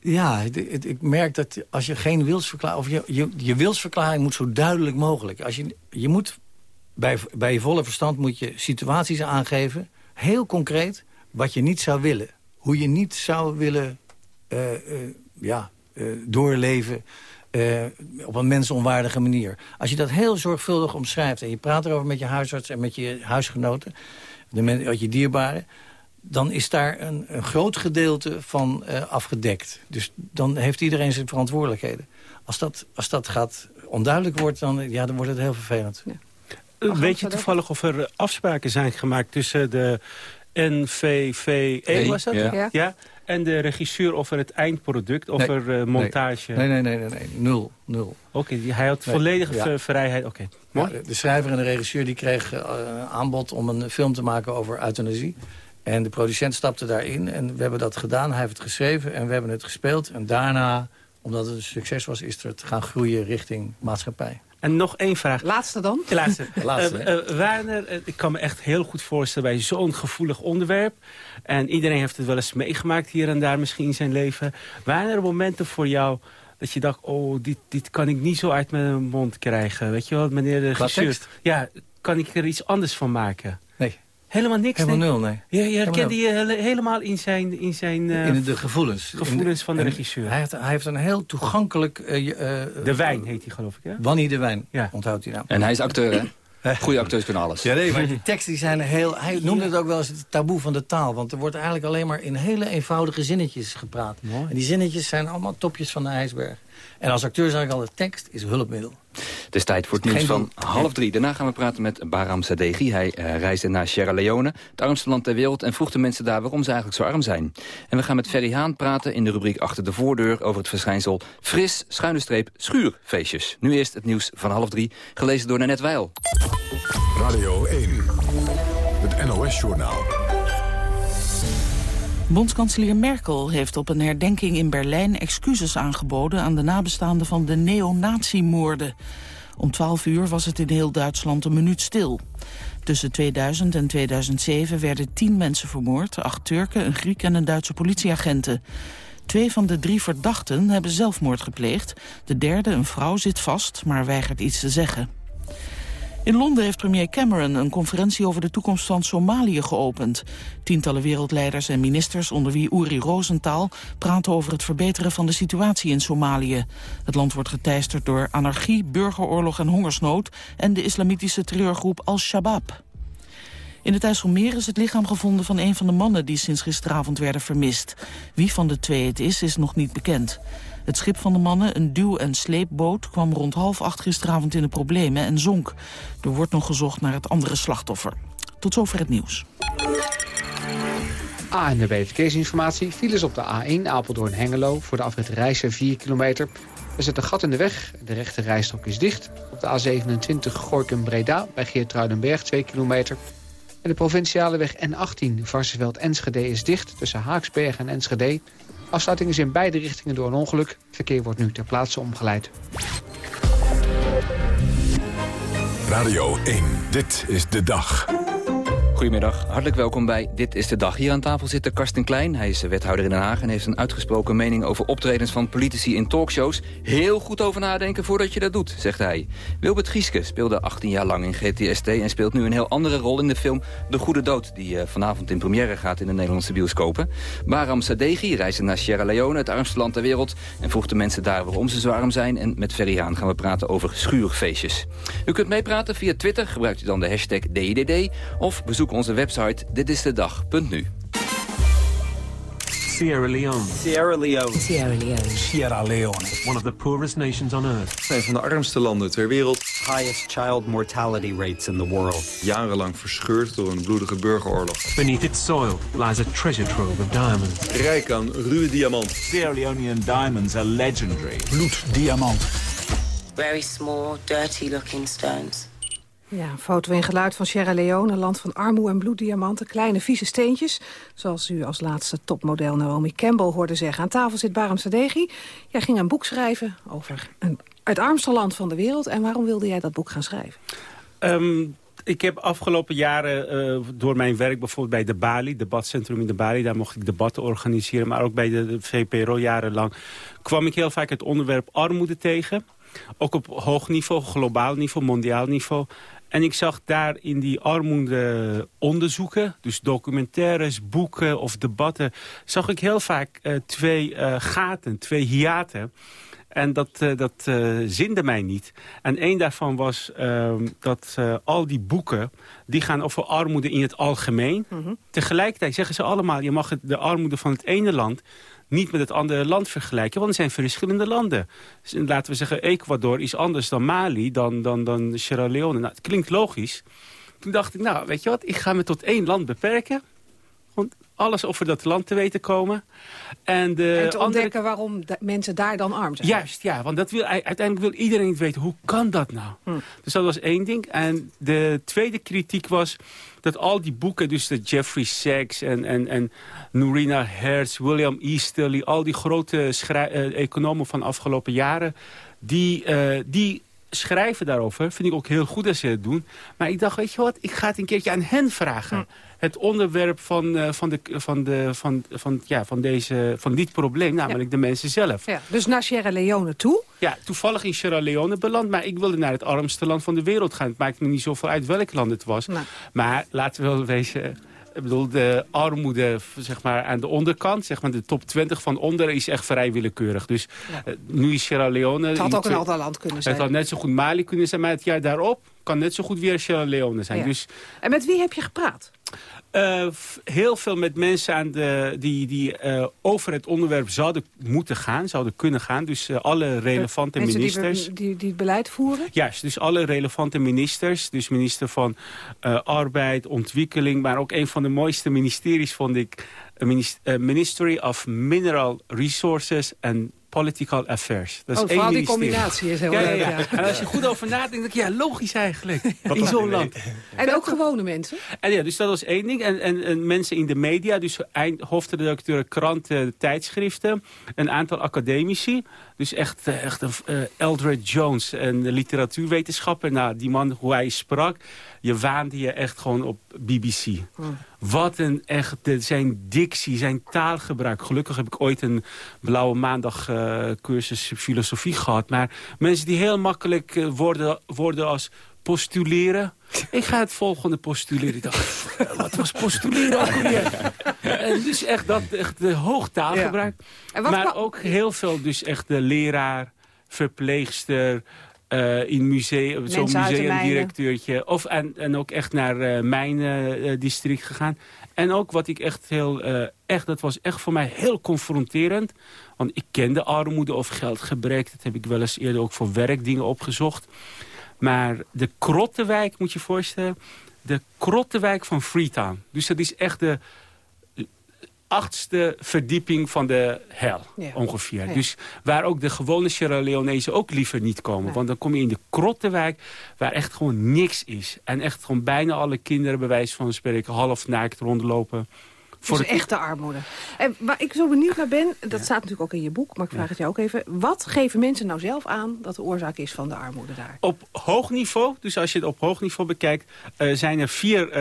Ja, ik merk dat als je geen wilsverklaring... of je, je, wilsverklaring moet zo duidelijk mogelijk. Als je, je moet bij, bij je volle verstand moet je situaties aangeven... heel concreet, wat je niet zou willen. Hoe je niet zou willen uh, uh, ja, doorleven op een mensonwaardige manier. Als je dat heel zorgvuldig omschrijft... en je praat erover met je huisarts en met je huisgenoten... De met je dierbaren dan is daar een, een groot gedeelte van afgedekt. Dus dan heeft iedereen zijn verantwoordelijkheden. Als dat, als dat gaat onduidelijk wordt, dan, ja, dan wordt het heel vervelend. Ja. Weet je toevallig of er afspraken zijn gemaakt tussen de NVVE, was dat? Ja. ja. En de regisseur over het eindproduct, over nee, montage? Nee, nee, nee, nee, nee, nul. nul. Oké, hij had volledige vrijheid. Oké, okay. de schrijver en de regisseur die kregen uh, aanbod om een film te maken over euthanasie. En de producent stapte daarin en we hebben dat gedaan. Hij heeft het geschreven en we hebben het gespeeld. En daarna, omdat het een succes was, is het gaan groeien richting maatschappij. En nog één vraag. Laatste dan? laatste. [laughs] laatste uh, Werner, ik kan me echt heel goed voorstellen bij zo'n gevoelig onderwerp. En iedereen heeft het wel eens meegemaakt hier en daar misschien in zijn leven. Waren er momenten voor jou dat je dacht, oh, dit, dit kan ik niet zo uit mijn mond krijgen. Weet je wel, meneer de regisseur. Ja, kan ik er iets anders van maken? Helemaal niks? Helemaal nul, nee. Je, je herkende je helemaal in zijn... In, zijn, uh, in de gevoelens. Gevoelens van de regisseur. Hij heeft, hij heeft een heel toegankelijk... Uh, uh, de Wijn heet hij, geloof ik, hè? Wannie de Wijn, ja. onthoudt hij nou. En hij is acteur, hè? Goede acteurs kunnen alles. Ja, nee, maar [laughs] die teksten zijn heel... Hij noemde het ook wel eens het taboe van de taal. Want er wordt eigenlijk alleen maar in hele eenvoudige zinnetjes gepraat. Mooi. En die zinnetjes zijn allemaal topjes van de ijsberg. En als acteur zeg ik al, de tekst is hulpmiddel. Het is tijd voor het nieuws van half drie. Daarna gaan we praten met Baram Sadeghi. Hij uh, reisde naar Sierra Leone, het armste land ter wereld... en vroeg de mensen daar waarom ze eigenlijk zo arm zijn. En we gaan met Ferry Haan praten in de rubriek Achter de Voordeur... over het verschijnsel fris, schuine streep, schuurfeestjes. Nu eerst het nieuws van half drie, gelezen door Nanette Weil. Radio 1, het NOS-journaal. Bondskanselier Merkel heeft op een herdenking in Berlijn excuses aangeboden aan de nabestaanden van de neonazimoorden. Om 12 uur was het in heel Duitsland een minuut stil. Tussen 2000 en 2007 werden tien mensen vermoord, acht Turken, een Griek en een Duitse politieagenten. Twee van de drie verdachten hebben zelfmoord gepleegd. De derde, een vrouw, zit vast, maar weigert iets te zeggen. In Londen heeft premier Cameron een conferentie over de toekomst van Somalië geopend. Tientallen wereldleiders en ministers, onder wie Uri Rosenthal, praten over het verbeteren van de situatie in Somalië. Het land wordt geteisterd door anarchie, burgeroorlog en hongersnood en de islamitische terreurgroep Al-Shabaab. In het IJsselmeer is het lichaam gevonden van een van de mannen die sinds gisteravond werden vermist. Wie van de twee het is, is nog niet bekend. Het schip van de mannen, een duw- en sleepboot, kwam rond half acht gisteravond in de problemen en zonk. Er wordt nog gezocht naar het andere slachtoffer. Tot zover het nieuws. ANWB Verkeersinformatie. Files op de A1 Apeldoorn-Hengelo voor de afrit Rijssen 4 kilometer. Er zit een gat in de weg. De rechte rijstrook is dicht. Op de A27 Gorkum-Breda bij Geertruidenberg 2 kilometer. En de provinciale weg N18 Varsenveld-Enschede is dicht tussen Haaksberg en Enschede. Afsluiting is in beide richtingen door een ongeluk. Verkeer wordt nu ter plaatse omgeleid. Radio 1, dit is de dag. Goedemiddag, hartelijk welkom bij Dit is de Dag. Hier aan tafel zit Karsten Klein. Hij is wethouder in Den Haag en heeft een uitgesproken mening over optredens van politici in talkshows. Heel goed over nadenken voordat je dat doet, zegt hij. Wilbert Gieske speelde 18 jaar lang in GTST en speelt nu een heel andere rol in de film De Goede Dood, die uh, vanavond in première gaat in de Nederlandse bioscopen. Baram Sadeghi reisde naar Sierra Leone, het armste land ter wereld, en vroeg de mensen daar waarom ze arm zijn. En met Ferry gaan we praten over schuurfeestjes. U kunt meepraten via Twitter, gebruikt u dan de hashtag DIDD, of bezoek onze website ditistedag.nu. Sierra Leone. Sierra Leone. Sierra Leone. Sierra Leone. One of the poorest nations on earth. Een van de armste landen ter wereld. Highest child mortality rates in the world. Jarenlang verscheurd door een bloedige burgeroorlog. Beneath its soil lies a treasure trove of diamonds. Rijk aan ruwe diamanten. Sierra Leonean diamonds are legendary. Bloeddiamant. Very small, dirty looking stones. Ja, foto en geluid van Sierra Leone, land van armoe en bloeddiamanten. Kleine vieze steentjes, zoals u als laatste topmodel Naomi Campbell hoorde zeggen. Aan tafel zit Baram Sadeghi. Jij ging een boek schrijven over een, het armste land van de wereld. En waarom wilde jij dat boek gaan schrijven? Um, ik heb afgelopen jaren uh, door mijn werk bijvoorbeeld bij de Bali, debatcentrum in de Bali, daar mocht ik debatten organiseren, maar ook bij de VPRO jarenlang, kwam ik heel vaak het onderwerp armoede tegen. Ook op hoog niveau, globaal niveau, mondiaal niveau. En ik zag daar in die armoede onderzoeken, dus documentaires, boeken of debatten, zag ik heel vaak uh, twee uh, gaten, twee hiaten. En dat, uh, dat zinde mij niet. En één daarvan was ehm, dat al die boeken... die gaan over armoede in het algemeen. Mm -hmm. Tegelijkertijd zeggen ze allemaal... je mag het, de armoede van het ene land niet met het andere land vergelijken. Want er zijn verschillende landen. Dus, laten we zeggen, Ecuador is anders dan Mali, dan, dan, dan Sierra Leone. Nou, het klinkt logisch. Toen dacht ik, nou, weet je wat, ik ga me tot één land beperken. Gewoon alles over dat land te weten komen. En, de en te ontdekken waarom mensen daar dan arm zijn. Juist, ja, want dat wil, uiteindelijk wil iedereen het weten. Hoe kan dat nou? Hm. Dus dat was één ding. En de tweede kritiek was dat al die boeken, dus de Jeffrey Sachs en, en, en Norina Hertz, William Easterly, al die grote uh, economen van de afgelopen jaren, die, uh, die schrijven daarover. Vind ik ook heel goed dat ze het doen. Maar ik dacht, weet je wat, ik ga het een keertje aan hen vragen. Hm. Het onderwerp van, uh, van, de, van, de, van, van, ja, van, deze, van dit probleem, namelijk ja. de mensen zelf. Ja, dus naar Sierra Leone toe? Ja, toevallig in Sierra Leone beland. Maar ik wilde naar het armste land van de wereld gaan. Het maakt me niet zoveel uit welk land het was. Nou. Maar laten we wel wezen... Ik bedoel, de armoede zeg maar, aan de onderkant, zeg maar, de top 20 van onder is echt vrij willekeurig. Dus ja. uh, nu is Sierra Leone... Het had ook een ander land kunnen zijn. Het had net zo goed Mali kunnen zijn, maar het jaar daarop kan net zo goed weer Sierra Leone zijn. Ja. Dus, en met wie heb je gepraat? Uh, heel veel met mensen aan de, die, die uh, over het onderwerp zouden moeten gaan, zouden kunnen gaan. Dus uh, alle relevante ministers. Die, die, die het beleid voeren? Juist, dus alle relevante ministers. Dus minister van Arbeid, Ontwikkeling. Maar ook een van de mooiste ministeries vond ik... Ministry of Mineral Resources and Political Affairs. Dat is oh, één die combinatie is heel ja, leuk. Ja, ja. En als je goed over nadenkt, denk ik, ja, logisch eigenlijk. [laughs] in zo'n land. En ook gewone mensen? En ja, dus dat was één ding. En, en, en mensen in de media, dus eind, hoofdredacteuren, kranten, tijdschriften. Een aantal academici. Dus echt, echt uh, Eldred Jones, een literatuurwetenschapper. Nou, die man, hoe hij sprak, je waande je echt gewoon op BBC. Hmm. Wat een echt, zijn dictie, zijn taalgebruik. Gelukkig heb ik ooit een blauwe maandag uh, cursus filosofie gehad. Maar mensen die heel makkelijk uh, worden, worden als postuleren. Ik ga het volgende postuleren. Ik dacht, wat was postuleren ook alweer? En dus echt dat echt de hoog taalgebruik. Ja. Maar ook heel veel dus echt de leraar, verpleegster... Uh, in museum, zo'n museumdirecteurtje. Of en, en ook echt naar uh, mijn uh, district gegaan. En ook wat ik echt heel, echt, dat was echt voor mij heel confronterend. Want ik kende armoede of geldgebrek. Dat heb ik wel eens eerder ook voor werkdingen opgezocht. Maar de Krottenwijk, moet je je voorstellen... de Krottenwijk van Freetown. Dus dat is echt de achtste verdieping van de hel, ja. ongeveer. Ja. Dus waar ook de gewone Sierra Leonezen ook liever niet komen. Ja. Want dan kom je in de Krottenwijk, waar echt gewoon niks is. En echt gewoon bijna alle kinderen, bij wijze van spreken, half naakt rondlopen. Voor dus echte armoede. En waar ik zo benieuwd naar ben, dat staat natuurlijk ook in je boek... maar ik vraag het jou ook even. Wat geven mensen nou zelf aan dat de oorzaak is van de armoede daar? Op hoog niveau, dus als je het op hoog niveau bekijkt... Uh, zijn er vier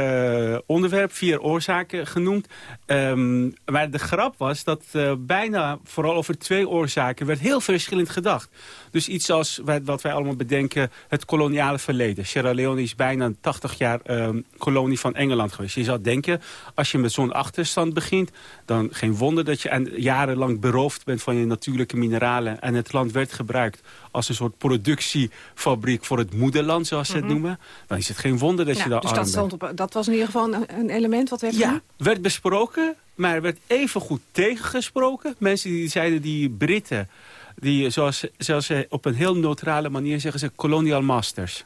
uh, onderwerpen, vier oorzaken genoemd. Um, maar de grap was dat uh, bijna vooral over twee oorzaken... werd heel verschillend gedacht. Dus iets als wat wij allemaal bedenken, het koloniale verleden. Sierra Leone is bijna 80 jaar um, kolonie van Engeland geweest. Je zou denken, als je met zo'n achterstand begint... dan geen wonder dat je jarenlang beroofd bent van je natuurlijke mineralen... en het land werd gebruikt als een soort productiefabriek voor het moederland, zoals ze het mhm. noemen. Dan is het geen wonder dat je daar dus dat, stond op, dat was in ieder geval een, een element wat werd Ja, werd besproken, maar er werd even goed tegengesproken. Mensen die zeiden die Britten die, zoals, zoals ze op een heel neutrale manier zeggen ze, colonial masters.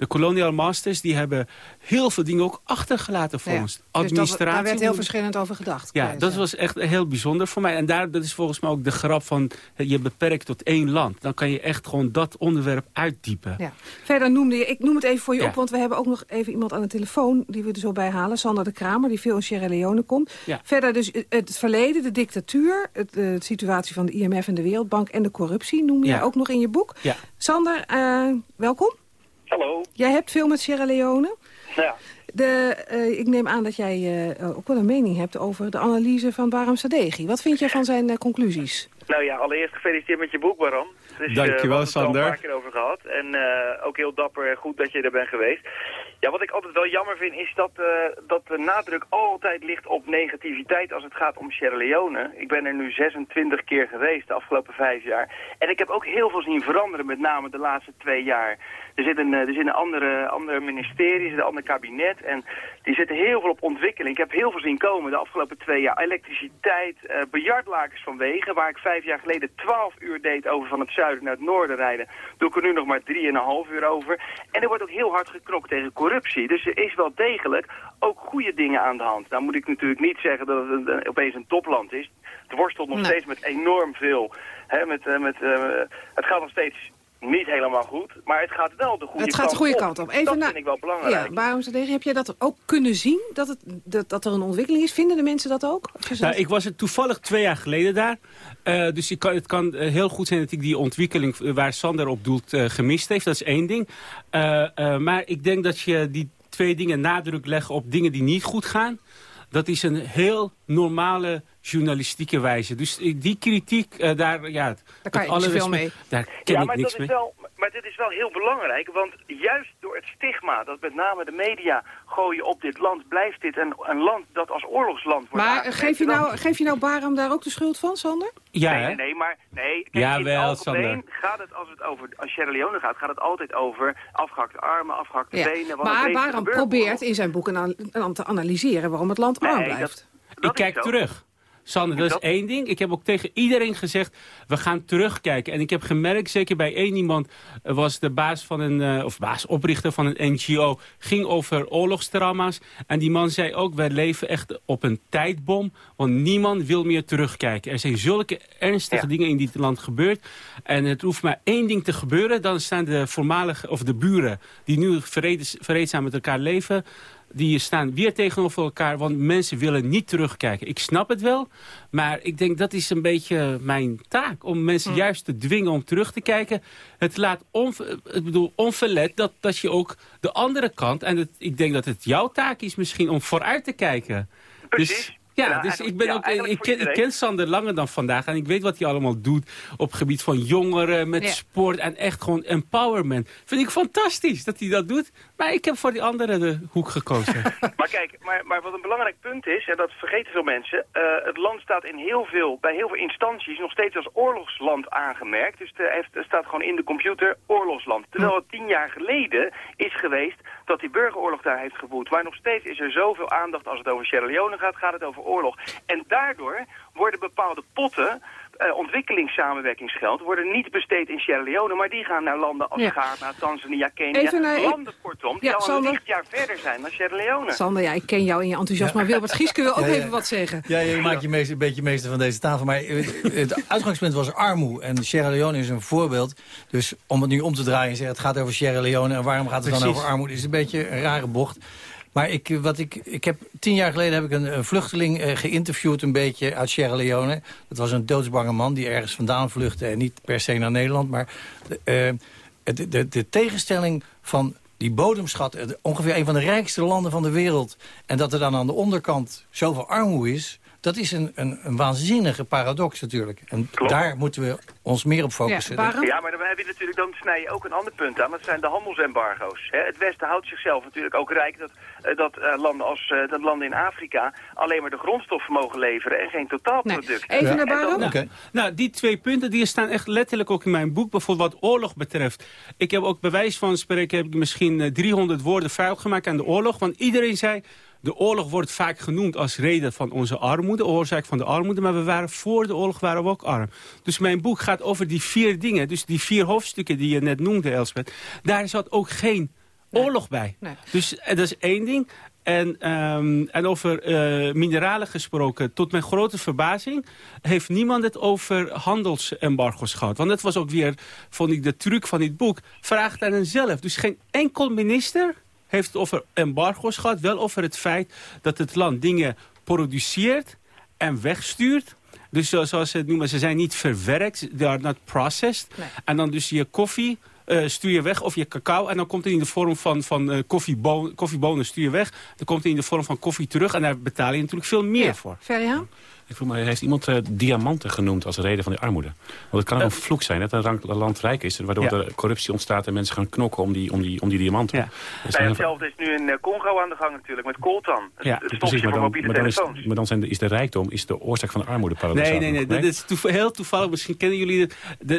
De Colonial Masters die hebben heel veel dingen ook achtergelaten voor ons. Administratie. Dus daar werd heel verschillend over gedacht. Ja, dat was echt heel bijzonder voor mij. En daar, dat is volgens mij ook de grap van je beperkt tot één land. Dan kan je echt gewoon dat onderwerp uitdiepen. Ja. Verder noemde je, ik noem het even voor je op, want we hebben ook nog even iemand aan de telefoon die we er zo bij halen. Sander de Kramer, die veel in Sierra Leone komt. Verder dus het verleden, de dictatuur, het, de situatie van de IMF en de Wereldbank en de corruptie noem je ook nog in je boek. Sander, uh, welkom. Hallo. Jij hebt veel met Sierra Leone. Ja. De, uh, ik neem aan dat jij uh, ook wel een mening hebt over de analyse van Baram Sadeghi. Wat vind jij van zijn uh, conclusies? Nou ja, allereerst gefeliciteerd met je boek, Baram. Dus, Dankjewel, Sander. We hebben het er een paar keer over gehad. En ook heel dapper en goed dat je er bent geweest. Ja, wat ik altijd wel jammer vind is dat, dat de nadruk altijd ligt op negativiteit als het gaat om Sierra Leone. Ik ben er nu 26 keer geweest de afgelopen vijf jaar. En ik heb ook heel veel zien veranderen, met name de laatste twee jaar. Er zit een, er zit een andere, andere ministerie, er zit een ander kabinet en die zitten heel veel op ontwikkeling. Ik heb heel veel zien komen de afgelopen twee jaar. Elektriciteit, uh, van wegen, waar ik vijf jaar geleden 12 uur deed over van het zuiden naar het noorden rijden. Doe ik er nu nog maar 3,5 uur over. En er wordt ook heel hard geknokt tegen corruptie. Dus er is wel degelijk ook goede dingen aan de hand. Nou moet ik natuurlijk niet zeggen dat het een, opeens een topland is. Het worstelt nog steeds met enorm veel. He, met, uh, met, uh, het gaat nog steeds niet helemaal goed, maar het gaat wel de goede kant op. Het gaat de goede kant op. Even dat vind ik wel belangrijk. Ja, waarom? Heb jij dat ook kunnen zien, dat, het, dat, dat er een ontwikkeling is? Vinden de mensen dat ook? Nou, ik was er toevallig twee jaar geleden daar. Uh, dus kan, het kan eh, heel goed zijn dat ik die ontwikkeling eh, waar Sander op doelt uh, gemist heeft. Dat is één ding. maar ik denk dat je die twee dingen nadruk leggen op dingen die niet goed gaan. Dat is een heel normale journalistieke wijze. Dus die kritiek, uh, daar, ja, daar kan je niet veel mee. Daar ken ja, ik maar niks dat mee. Is wel, maar dit is wel heel belangrijk, want juist door het stigma dat met name de media gooien op dit land, blijft dit een, een land dat als oorlogsland wordt Maar geef je, nou, geef je nou Baram daar ook de schuld van, Sander? Ja, nee, nee, nee, maar nee, kijk, ja, in wel, het algemeen gaat het als het over als Sierra Leone gaat, gaat het altijd over afgehakte armen, afgehakte ja. benen. Maar Baram probeert in zijn boek een, te analyseren waarom het land arm blijft. Dat, ik kijk terug. Sander, dat is één ding. Ik heb ook tegen iedereen gezegd, we gaan terugkijken. En ik heb gemerkt, zeker bij één iemand was de baas van een, uh, of baas oprichter van een NGO, ging over oorlogstrauma's. En die man zei ook, wij leven echt op een tijdbom, want niemand wil meer terugkijken. Er zijn zulke ernstige dingen in dit land gebeurd. En het hoeft maar één ding te gebeuren, dan staan de voormalige, of de buren, die nu vreedzaam met elkaar leven die staan weer tegenover elkaar, want mensen willen niet terugkijken. Ik snap het wel, maar ik denk dat is een beetje mijn taak... om mensen hm. juist te dwingen om terug te kijken. Het laat ik bedoel, onverlet dat, dat je ook de andere kant... en ik denk dat het jouw taak is misschien om vooruit te kijken. Precies. Dus, ja, dus ik, ben ook, ik, ken, ik ken Sander langer dan vandaag. En ik weet wat hij allemaal doet op het gebied van jongeren, met sport en echt gewoon empowerment. Vind ik fantastisch dat hij dat doet. Maar ik heb voor die andere de hoek gekozen. [laughs] maar kijk, maar, maar wat een belangrijk punt is, en dat vergeten veel mensen... Uh, het land staat in heel veel, bij heel veel instanties nog steeds als oorlogsland aangemerkt. Dus er staat gewoon in de computer oorlogsland. Terwijl het tien jaar geleden is geweest dat die burgeroorlog daar heeft gewoed. Maar nog steeds is er zoveel aandacht als het over Sierra Leone gaat, gaat het over oorlog. En daardoor worden bepaalde potten uh, ontwikkelingssamenwerkingsgeld worden niet besteed in Sierra Leone, maar die gaan naar landen als ja. Ghana, Tanzania, Kenia. Even naar, landen kortom, die ja, al een licht jaar verder zijn dan Sierra Leone. Sander, ja, ik ken jou in je enthousiasme, maar Wilbert Gieske wil ook even wat zeggen. Ja, je maakt je meest, een beetje meester van deze tafel, maar het uitgangspunt was armoede. En Sierra Leone is een voorbeeld. Dus om het nu om te draaien en zeggen, het gaat over Sierra Leone en waarom gaat het dan over armoede, is een beetje een rare bocht. Maar ik, wat ik, ik heb, tien jaar geleden heb ik een, vluchteling eh, geïnterviewd een beetje uit Sierra Leone. Dat was een doodsbange man die ergens vandaan vluchtte en niet per se naar Nederland. Maar de, de, de, de tegenstelling van die bodemschat, eh, ongeveer een van de rijkste landen van de wereld... en dat er dan aan de onderkant zoveel armoede is... Dat is een, een, een waanzinnige paradox natuurlijk. En daar moeten we ons meer op focussen. Ja, ja, maar dan heb je natuurlijk, dan snij je ook een ander punt aan. Dat zijn de handelsembargo's. Het Westen houdt zichzelf natuurlijk ook rijk dat, eh, dat, uh, landen, als, uh, dat landen in Afrika alleen maar de grondstoffen mogen leveren en geen totaalproduct. Nee. Even naar Baro. Nou, nou, die twee punten die staan echt letterlijk ook in mijn boek. Bijvoorbeeld wat oorlog betreft. Ik heb ook bewijs van spreken, heb ik misschien 300 woorden fout gemaakt aan de oorlog. Want iedereen zei, de oorlog wordt vaak genoemd als reden van onze armoede, oorzaak van de armoede. Maar we waren voor de oorlog waren we ook arm. Dus mijn boek gaat over die vier dingen. Dus die vier hoofdstukken die je net noemde, Elspeth. Daar zat ook geen oorlog bij. Nee. Dus dat is één ding. En, um, en over uh, mineralen gesproken, tot mijn grote verbazing... heeft niemand het over handelsembargo's gehad. Want dat was ook weer, vond ik, de truc van dit boek. Vraag aan hen zelf. Dus geen enkel minister heeft het over embargo's gehad. Wel over het feit dat het land dingen produceert en wegstuurt. Dus zoals ze het noemen, ze zijn niet verwerkt. They are not processed. En dan dus je koffie uh, stuur je weg. Of je cacao. En dan komt het in de vorm van, van uh, koffiebonen, koffiebonen stuur je weg. Dan komt het in de vorm van koffie terug. En daar betaal je natuurlijk veel meer ja. voor. Ferja? Ik vroeg me, heeft iemand uh, diamanten genoemd als reden van die armoede? Want het kan ook een vloek zijn dat een land rijk is... waardoor ja. er corruptie ontstaat en mensen gaan knokken om die, om die, om die diamanten. Ja. Bij hetzelfde is nu in Congo aan de gang natuurlijk, met coltan. Het, ja, het precies, maar dan, mobiele maar dan, is, maar dan zijn de, is de rijkdom is de oorzaak van de armoede paradoxaal. Nee, nee, nee, nee, dat is toev heel toevallig. Misschien kennen jullie het.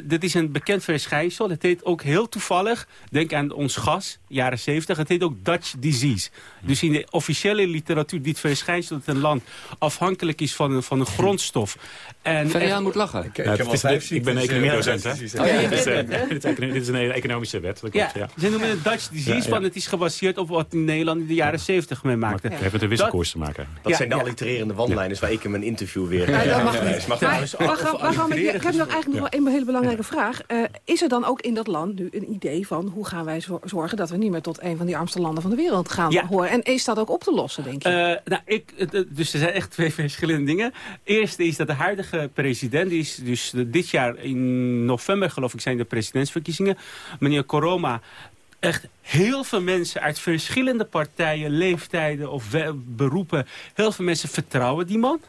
Dit is een bekend verschijnsel. Het heet ook heel toevallig, denk aan ons gas, jaren 70. Het heet ook Dutch disease. Dus in de officiële literatuur, dit verschijnsel dat een land afhankelijk is van een, grondstof. En Verjaan moet lachen. Ik, ja, is, ik, ik ben economiedocent, hè? Oh, ja, dit, is, uh, dit is een hele economische wet. Dat ja, klopt, ja. Ze noemen het Dutch disease, want het is gebaseerd op wat in Nederland in de jaren 70 mee maakte. Het heeft met de wisselkoers te maken. Dat zijn de allitererende wandlijnen waar ik in mijn interview weer... Ja, dat mag niet. Mag ik heb nog eigenlijk nog wel een hele belangrijke vraag. Uh, is er dan ook in dat land nu een idee van... hoe gaan wij zorgen dat we niet meer tot een van die armste landen van de wereld gaan horen? En is dat ook op te lossen, denk je? Nou, ik, dus er zijn echt twee verschillende dingen. Eerste is dat de huidige president, is dus dit jaar in november geloof ik zijn de presidentsverkiezingen. Meneer Coroma echt heel veel mensen uit verschillende partijen, leeftijden of beroepen... heel veel mensen vertrouwen die man.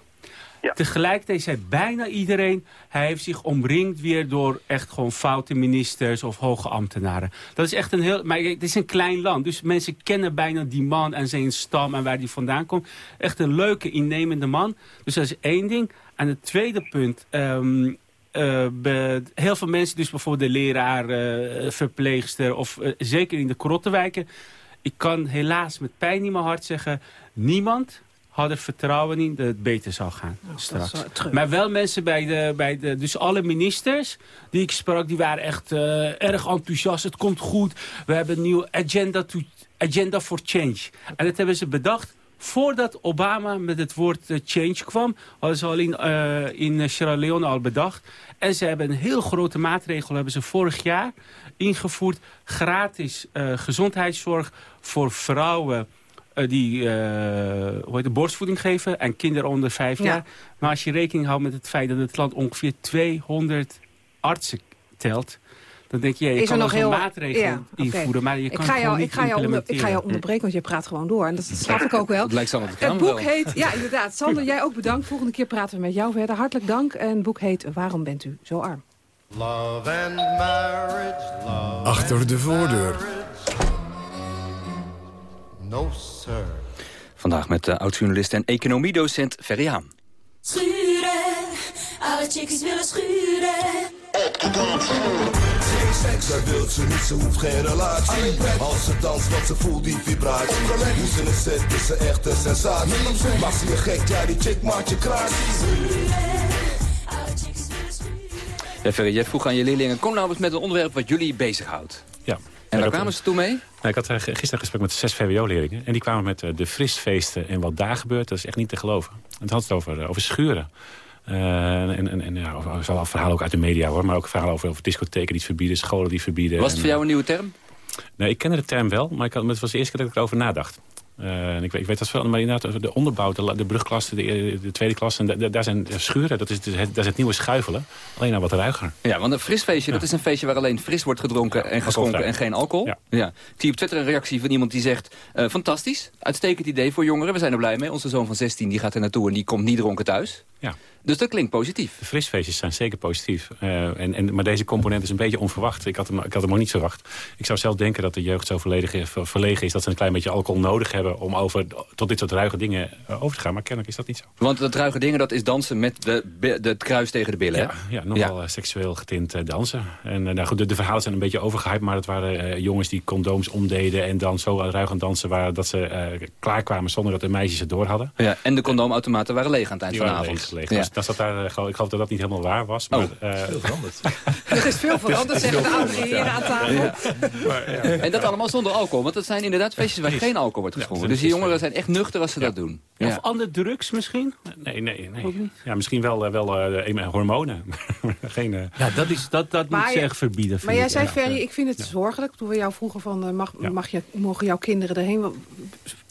Ja. Tegelijkertijd zei bijna iedereen... hij heeft zich omringd weer door echt gewoon foute ministers of hoge ambtenaren. Dat is echt een heel... Maar het is een klein land, dus mensen kennen bijna die man en zijn stam en waar die vandaan komt. Echt een leuke, innemende man. Dus dat is één ding. En het tweede punt... Uh, be, heel veel mensen, dus bijvoorbeeld de leraar, uh, verpleegster... of uh, zeker in de krottenwijken... ik kan helaas met pijn in mijn hart zeggen... niemand had er vertrouwen in dat het beter zou gaan oh, straks. Maar wel mensen bij de, bij de... Dus alle ministers die ik sprak, die waren echt erg enthousiast. Het komt goed. We hebben een nieuwe agenda, to, agenda for change. En dat hebben ze bedacht Voordat Obama met het woord uh, change kwam, hadden ze al in, uh, in Sierra Leone al bedacht. En ze hebben een heel grote maatregel, hebben ze vorig jaar ingevoerd. Gratis uh, gezondheidszorg voor vrouwen die hoe heet de borstvoeding geven en kinderen onder vijf ja. jaar. Maar als je rekening houdt met het feit dat het land ongeveer 200 artsen telt dan denk je, je is kan nog heel maatregelen ja, invoeren, okay. maar je ik kan ga jou, ik ga jou onder, Ik ga jou onderbreken, want je praat gewoon door. En dat [laughs] snap ik ook wel. Het lijkt Sander Het boek heet, ja inderdaad, Sander, jij ook bedankt. Volgende keer praten we met jou verder. Hartelijk dank. En het boek heet Waarom bent u zo arm? Love and marriage, love Achter de voordeur. No, sir. Vandaag met de oud-journalist en economiedocent Ferriaan. Schuren, alle chickies willen schuren. Geen seks, daar wil ze niet, ze hoeft geen relatie Als ze danst, wat ze voelt, die vibratie Hoe ze het zet, is ze echt een sensatie Maakt ze je gek, ja die chick maakt je kraak Ja, Ferry, jij vroeg aan je leerlingen... kom nou eens met een onderwerp wat jullie bezighoudt. Ja. En waar kwamen ze toen mee? Nou, ik had gisteren een gesprek met zes VWO-leerlingen. En die kwamen met de frisfeesten en wat daar gebeurt. Dat is echt niet te geloven. En het had het over, over schuren. Uh, en, en, en ja, zijn verhalen ook uit de media hoor, maar ook verhalen over, over discotheken die het verbieden, scholen die het verbieden. Was het voor jou een nieuwe term? Nee, ik kende de term wel, maar ik had, het was de eerste keer dat ik erover nadacht. Uh, en ik, ik weet dat veel, maar inderdaad, de onderbouw, de, de brugklasse, de, de, tweede klas, en daar zijn schuren. Dat is, het, dat is het nieuwe schuifelen. Alleen nou wat ruiger. Ja, want een frisfeestje, dat is een feestje waar alleen fris wordt gedronken en geschonken en geen alcohol. Ja. ja. Ik zie op Twitter een reactie van iemand die zegt, uh, fantastisch, uitstekend idee voor jongeren. We zijn er blij mee. Onze zoon van 16 die gaat er naartoe en die komt niet dronken thuis. Ja. Dus dat klinkt positief. De frisfeestjes zijn zeker positief. Uh, en, en, maar deze component is een beetje onverwacht. Ik had, hem, ik had hem ook niet verwacht. Ik zou zelf denken dat de jeugd zo verlegen, verlegen is... dat ze een klein beetje alcohol nodig hebben... om over, tot dit soort ruige dingen uh, over te gaan. Maar kennelijk is dat niet zo. Want dat ruige dingen, dat is dansen met de, de, het kruis tegen de billen, Ja, ja nogal ja. seksueel getint uh, dansen. En nou goed, de, de, verhalen zijn een beetje overgehyped... maar het waren jongens die condooms omdeden... en dan zo ruig aan dansen waren dat ze klaarkwamen... zonder dat de meisjes het door hadden. Ja, en de condoomautomaten waren leeg aan het eind van de avond. Leeg. Ja dat zat daar, eh, ik geloof dat dat niet helemaal waar was. Maar, oh. uh, veel veranderd. [laughs] er is veel veranderd, zeggen de oudere heren aan tafel. Ja. [laughs] Maar, ja. En dat allemaal zonder alcohol. Want dat zijn inderdaad feestjes waar geen alcohol wordt geschonken. dus die jongeren zijn echt nuchter als ze dat doen. Of andere drugs misschien? Nee, nee, nee. Ja, misschien wel, eh, wel uh, hormonen. [laughs] geen, uh... Ja, dat, is, dat, dat moet je echt verbieden. Maar jij zei, Ferry, ik vind het zorgelijk. Toen we jou vroegen van, mag, mag je, mogen jouw kinderen erheen?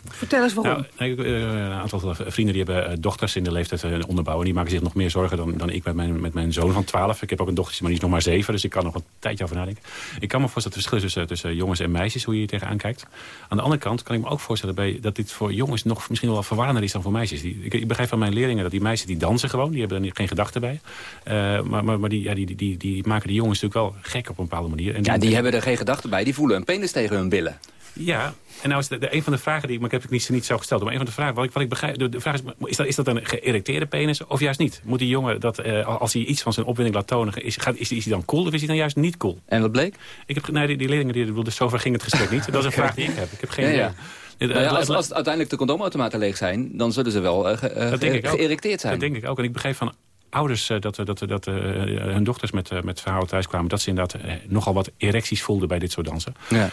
Vertel eens waarom. Nou, een aantal vrienden die hebben dochters in de leeftijd onderbouwen. Die maken zich nog meer zorgen dan, dan ik met mijn, met mijn zoon van 12. Ik heb ook een dochtertje, maar die is nog maar 7. Dus ik kan nog een tijdje over nadenken. Ik kan me voorstellen het verschil tussen, tussen jongens en meisjes, hoe je hier tegenaan kijkt. Aan de andere kant kan ik me ook voorstellen bij, dat dit voor jongens nog misschien wel verwarrender is dan voor meisjes. Die, ik, ik, begrijp van mijn leerlingen dat die meisjes die dansen gewoon. Die hebben er geen gedachten bij. Uh, maar maar, maar die, ja, die, die, die, die, maken die jongens natuurlijk wel gek op een bepaalde manier. En ja, die, die hebben er geen gedachten bij. Die voelen een penis tegen hun billen. Ja, en nou is de, de, een van de vragen die maar ik heb het niet, niet zo gesteld. Maar een van de vragen, wat ik, wat ik begrijp, de, de vraag is, is dat, is dat een geïrriteerde penis of juist niet? Moet die jongen, dat, uh, als hij iets van zijn opwinding laat tonen, is, gaat, is, is hij dan cool of is hij dan juist niet cool? En wat bleek? Ik heb, nee, die, die leerlingen, die, dus zover ging het gesprek niet. Dat is een [laughs] vraag die ik heb. Ik heb geen idee. Ja, ja. Nou ja, als, als uiteindelijk de condoomautomaten leeg zijn, dan zullen ze wel uh, ge, uh, geïrriteerd zijn. Dat denk ik ook. En ik begrijp van ouders uh, dat, dat, dat uh, hun dochters met, met verhalen thuis kwamen... dat ze inderdaad nogal wat erecties voelden bij dit soort dansen. Ja.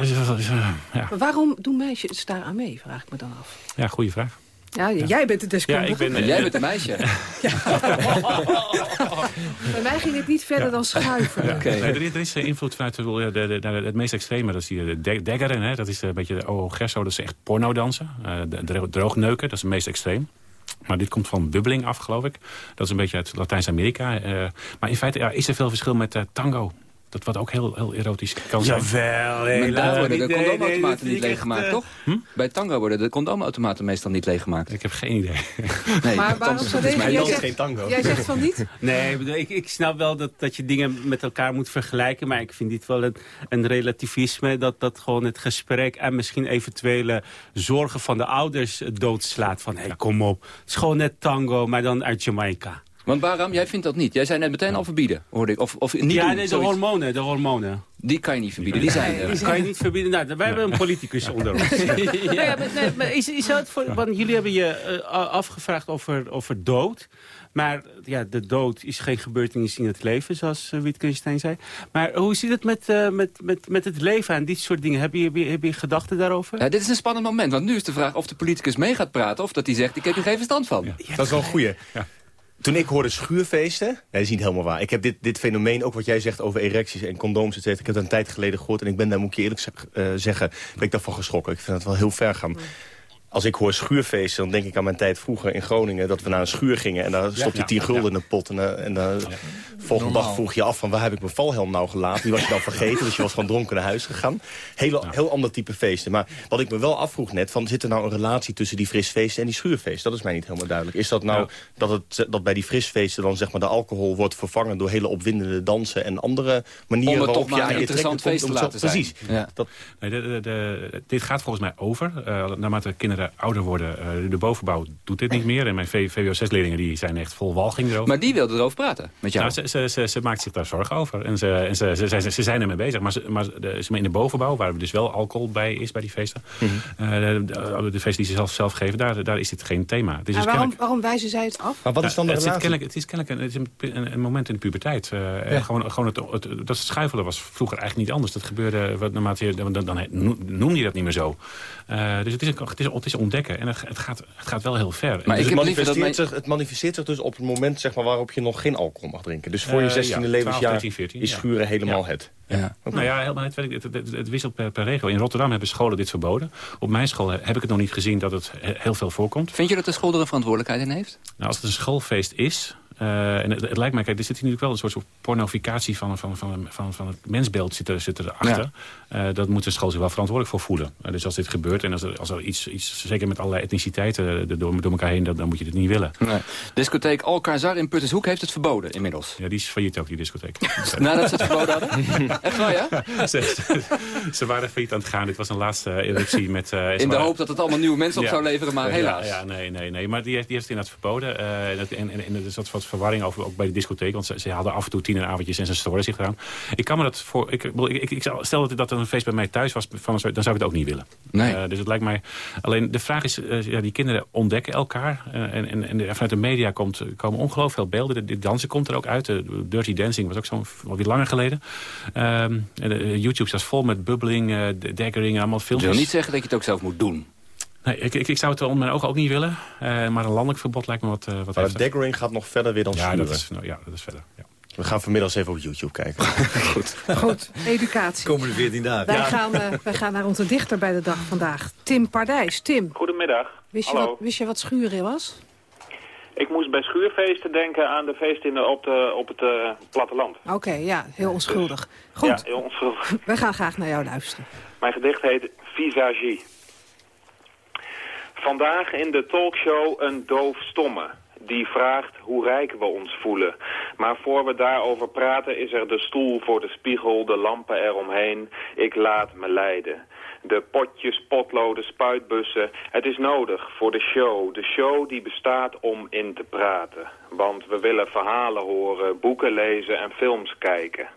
Dus, ja. waarom doen meisjes daar aan mee, vraag ik me dan af. Ja, goede vraag. Ja, jij bent de deskundige. Ja, ik ben, jij bent een meisje. [laughs] [laughs] Bij mij ging het niet verder dan schuiven. Ja. Okay. Nee, er, is, er is invloed vanuit de, de, de, het meest extreme. Dat is die de daggeren. Hè? Dat is een beetje de oh, Gerso. Dat is echt porno dansen. Uh, droogneuken. Dat is het meest extreem. Maar dit komt van bubbeling af, geloof ik. Dat is een beetje uit Latijns-Amerika. Uh, maar in feite ja, is er veel verschil met uh, tango. Dat wat ook heel, heel erotisch kan zijn. Jawel, Maar daar worden de condoomautomaten niet leeggemaakt, uh, toch? Hm? Bij tango worden de condoomautomaten meestal niet leeggemaakt. Ik heb geen idee. [laughs] nee, maar waarom zou deze... Jij, zegt, geen tango. jij zegt van niet? [laughs] Nee, ik, ik snap wel dat, dat je dingen met elkaar moet vergelijken. Maar ik vind dit wel een, een relativisme. Dat, dat gewoon het gesprek en misschien eventuele zorgen van de ouders doodslaat. Van, hé, hey, kom op. Het is gewoon net tango, maar dan uit Jamaica. Want waarom? Jij vindt dat niet. Jij zei net meteen al verbieden, hoorde ik. Of, of niet ja, doen, nee, de hormonen, de hormonen. Die kan je niet verbieden, die zijn er. Die kan je niet verbieden. Nou, wij hebben een politicus onder ons. ja. [laughs] ja maar, nee, maar is, is dat voor, want jullie hebben je uh, afgevraagd over, over dood. Maar ja, de dood is geen gebeurtenis in het leven, zoals uh, Wittgenstein zei. Maar hoe zit het met, uh, met, met, met het leven en dit soort dingen? Heb je, heb je, heb je gedachten daarover? Ja, dit is een spannend moment, want nu is de vraag of de politicus mee gaat praten... of dat hij zegt, ik heb er geen verstand van. Ja, dat is wel een goeie. Ja. Toen ik hoorde schuurfeesten, dat is niet helemaal waar. Ik heb dit, dit fenomeen, ook wat jij zegt over erecties en condooms, et cetera. Ik heb het een tijd geleden gehoord en ik ben daar, moet ik je eerlijk uh, zeggen, ben ik daarvan geschrokken. Ik vind het wel heel ver gaan als ik hoor schuurfeesten, dan denk ik aan mijn tijd vroeger in Groningen... dat we naar een schuur gingen en daar stopte je tien gulden in de pot. En, uh, en uh, volgende dag vroeg je af van waar heb ik mijn valhelm nou gelaten? Die was je dan vergeten, dus je was gewoon dronken naar huis gegaan. Heel, heel ander type feesten. Maar wat ik me wel afvroeg net, van, zit er nou een relatie tussen die frisfeesten en die schuurfeesten? Dat is mij niet helemaal duidelijk. Is dat nou dat, het, dat bij die frisfeesten dan zeg maar de alcohol wordt vervangen... door hele opwindende dansen en andere manieren om het waarop je aan je interessant feest te laten zijn. Precies. Dat... Nee, de, de, de, dit gaat volgens mij over, uh, naarmate kinderen ouder worden. Uh, de bovenbouw doet dit niet meer. En mijn VWO6-leerlingen die zijn echt vol walging erover. Maar die wilden erover praten met jou? Nou, ze, ze, ze, maakt zich daar zorgen over. En ze, en ze, ze, ze, zijn ermee bezig. Maar, ze, maar de, in de bovenbouw, waar dus wel alcohol bij is bij die feesten... Mm -hmm. uh, de, de, feesten die ze zelf, zelf geven, daar, daar is dit geen thema. Het is dus waarom, waarom wijzen zij het af? Maar wat is dan de het, het is kennelijk een, het is een, een, moment in de puberteit. Uh, ja. gewoon, gewoon het, het, dat schuifelen was vroeger eigenlijk niet anders. Dat gebeurde, wat, naarmate je, dan, dan, dan noemde je dat niet meer zo. dus het is, een, het is, het is ontdekken. En het, het, gaat, het gaat wel heel ver. Maar dus het, manifesteert zich, het manifesteert zich dus op het moment zeg maar, waarop je nog geen alcohol mag drinken. Dus voor je 16e uh, ja, levensjaar 13, 14, is schuren helemaal het. Ja. Nou ja, helemaal het, het, het, het wisselt per, per, regio. In Rotterdam hebben scholen dit verboden. Op mijn school heb ik het nog niet gezien dat het heel veel voorkomt. Vind je dat de school er een verantwoordelijkheid in heeft? Nou, als het een schoolfeest is, uh, en het, het, lijkt mij, kijk, er zit hier natuurlijk wel een soort, soort pornificatie van, van, van, van, van het mensbeeld zit, er, zit erachter. Ja. Uh, dat moet de school zich wel verantwoordelijk voor voelen. Uh, dus als dit gebeurt en als er, als er iets, iets, zeker met allerlei etniciteiten door, door elkaar heen, dan, dan moet je dit niet willen. Nee. Discotheek Alcazar in Puttershoek heeft het verboden inmiddels. Ja, die is failliet ook, die discotheek. [laughs] Nadat ze het verboden hadden? [laughs] Echt waar, ja? ze, ze, waren failliet aan het gaan. Dit was een laatste eruptie met... in de hoop dat het allemaal nieuwe mensen op ja. zou leveren, maar helaas. Ja, nee, nee, nee. Maar die heeft, die heeft het inderdaad verboden. en, en, en, en er zat wat verwarring over, ook bij de discotheek. Want ze, ze hadden af en toe tieneravondjes en ze storen zich eraan. Ik kan me dat voor... Ik, ik, ik, stel dat, dat er een feest bij mij thuis was, van, dan zou ik het ook niet willen. Nee. Uh, dus het lijkt mij... Alleen de vraag is, uh, ja, die kinderen ontdekken elkaar. Uh, en, en, en vanuit de media komt, komen ongelooflijk veel beelden. De, de dansen komt er ook uit. De Dirty Dancing was ook zo'n wat langer geleden. Um, YouTube staat vol met bubbling, daggering en allemaal filmpjes. Ik wil niet zeggen dat je het ook zelf moet doen. Nee, ik, ik, ik, zou het onder mijn ogen ook niet willen. Uh, maar een landelijk verbod lijkt me wat, uh, wat Maar de daggering gaat nog verder weer dan ja, schuren. Dat is, nou, ja, dat is verder. Ja. We gaan vanmiddag even op YouTube kijken. [laughs] Goed. Goed, educatie. Komende 14 dagen. Wij, ja. gaan, uh, wij gaan naar onze dichter bij de dag vandaag. Tim Pardijs. Tim. Goedemiddag. Wist je, Hallo. wat, wist je wat schuren was? Ik moest bij schuurfeesten denken aan de feesten op, de, op het uh, platteland. Oké, okay, ja, heel onschuldig. Goed. Ja, heel onschuldig. [laughs] We gaan graag naar jou luisteren. Mijn gedicht heet Visagie. Vandaag in de talkshow een doofstomme. Die vraagt hoe rijk we ons voelen. Maar voor we daarover praten is er de stoel voor de spiegel, de lampen eromheen. Ik laat me leiden. De potjes, potloden, spuitbussen. Het is nodig voor de show. De show die bestaat om in te praten. Want we willen verhalen horen, boeken lezen en films kijken.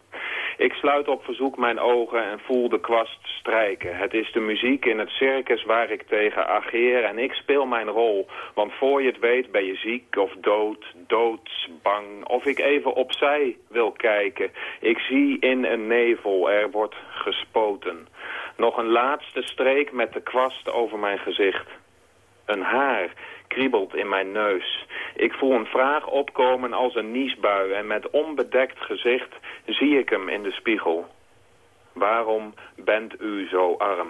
Ik sluit op verzoek mijn ogen en voel de kwast strijken. Het is de muziek in het circus waar ik tegen ageer en ik speel mijn rol. Want voor je het weet ben je ziek of dood, doodsbang. Of ik even opzij wil kijken. Ik zie in een nevel, er wordt gespoten. Nog een laatste streek met de kwast over mijn gezicht. Een haar kriebelt in mijn neus. Ik voel een vraag opkomen als een niesbui en met onbedekt gezicht zie ik hem in de spiegel. Waarom bent u zo arm?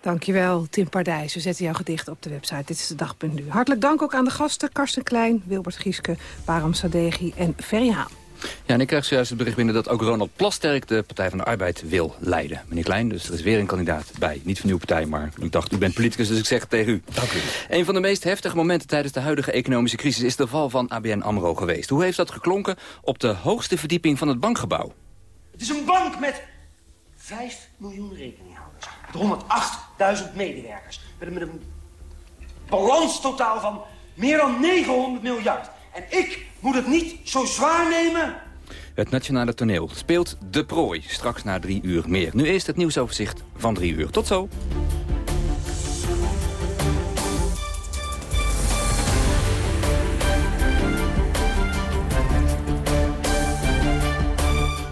Dankjewel, Tim Pardijs. We zetten jouw gedicht op de website. Dit is de dag.nu. Hartelijk dank ook aan de gasten Karsten Klein, Wilbert Gieske, Baram Sadegi en Ferry Haan. Ja, en ik krijg zojuist het bericht binnen dat ook Ronald Plasterk de Partij van de Arbeid wil leiden. Meneer Klein, dus er is weer een kandidaat bij. Niet van uw partij, maar ik dacht, u bent politicus, dus ik zeg het tegen u. Dank u. Een van de meest heftige momenten tijdens de huidige economische crisis is de val van ABN AMRO geweest. Hoe heeft dat geklonken op de hoogste verdieping van het bankgebouw? Het is een bank met 5 miljoen rekeninghouders. Met 108.000 medewerkers. Met een, met een balanstotaal van meer dan 900 miljard. En ik moet het niet zo zwaar nemen. Het Nationale Toneel speelt De Prooi. Straks na drie uur meer. Nu eerst het nieuwsoverzicht van drie uur. Tot zo.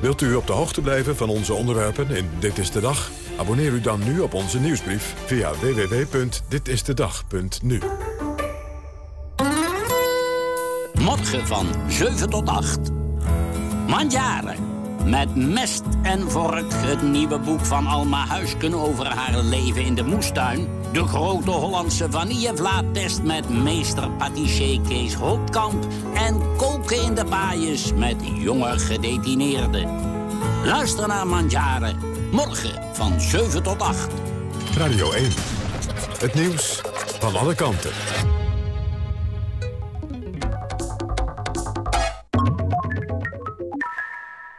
Wilt u op de hoogte blijven van onze onderwerpen in Dit is de Dag? Abonneer u dan nu op onze nieuwsbrief via www.ditistedag.nu. Morgen van 7 tot 8. Mandjaren. Met mest en vork het nieuwe boek van Alma Huisken over haar leven in de moestuin. De grote Hollandse vanillevlaattest met meester patissier Kees Holtkamp. En koken in de baaiers met jonge gedetineerden. Luister naar Mandjaren. Morgen van 7 tot 8. Radio 1. Het nieuws van alle kanten.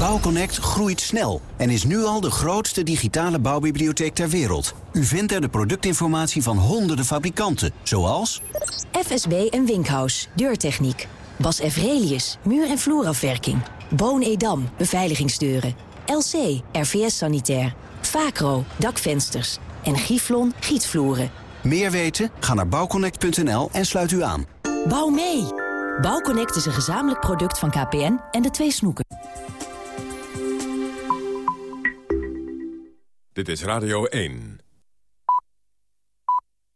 Bouwconnect groeit snel en is nu al de grootste digitale bouwbibliotheek ter wereld. U vindt er de productinformatie van honderden fabrikanten, zoals... FSB en Winkhaus, deurtechniek. Bas Evrelius, muur- en vloerafwerking. Boon Edam, beveiligingsdeuren. LC, RVS Sanitair. Vacro, dakvensters. En Giflon, gietvloeren. Meer weten? Ga naar bouwconnect.nl en sluit u aan. Bouw mee! Bouwconnect is een gezamenlijk product van KPN en de twee snoeken. Dit is Radio 1.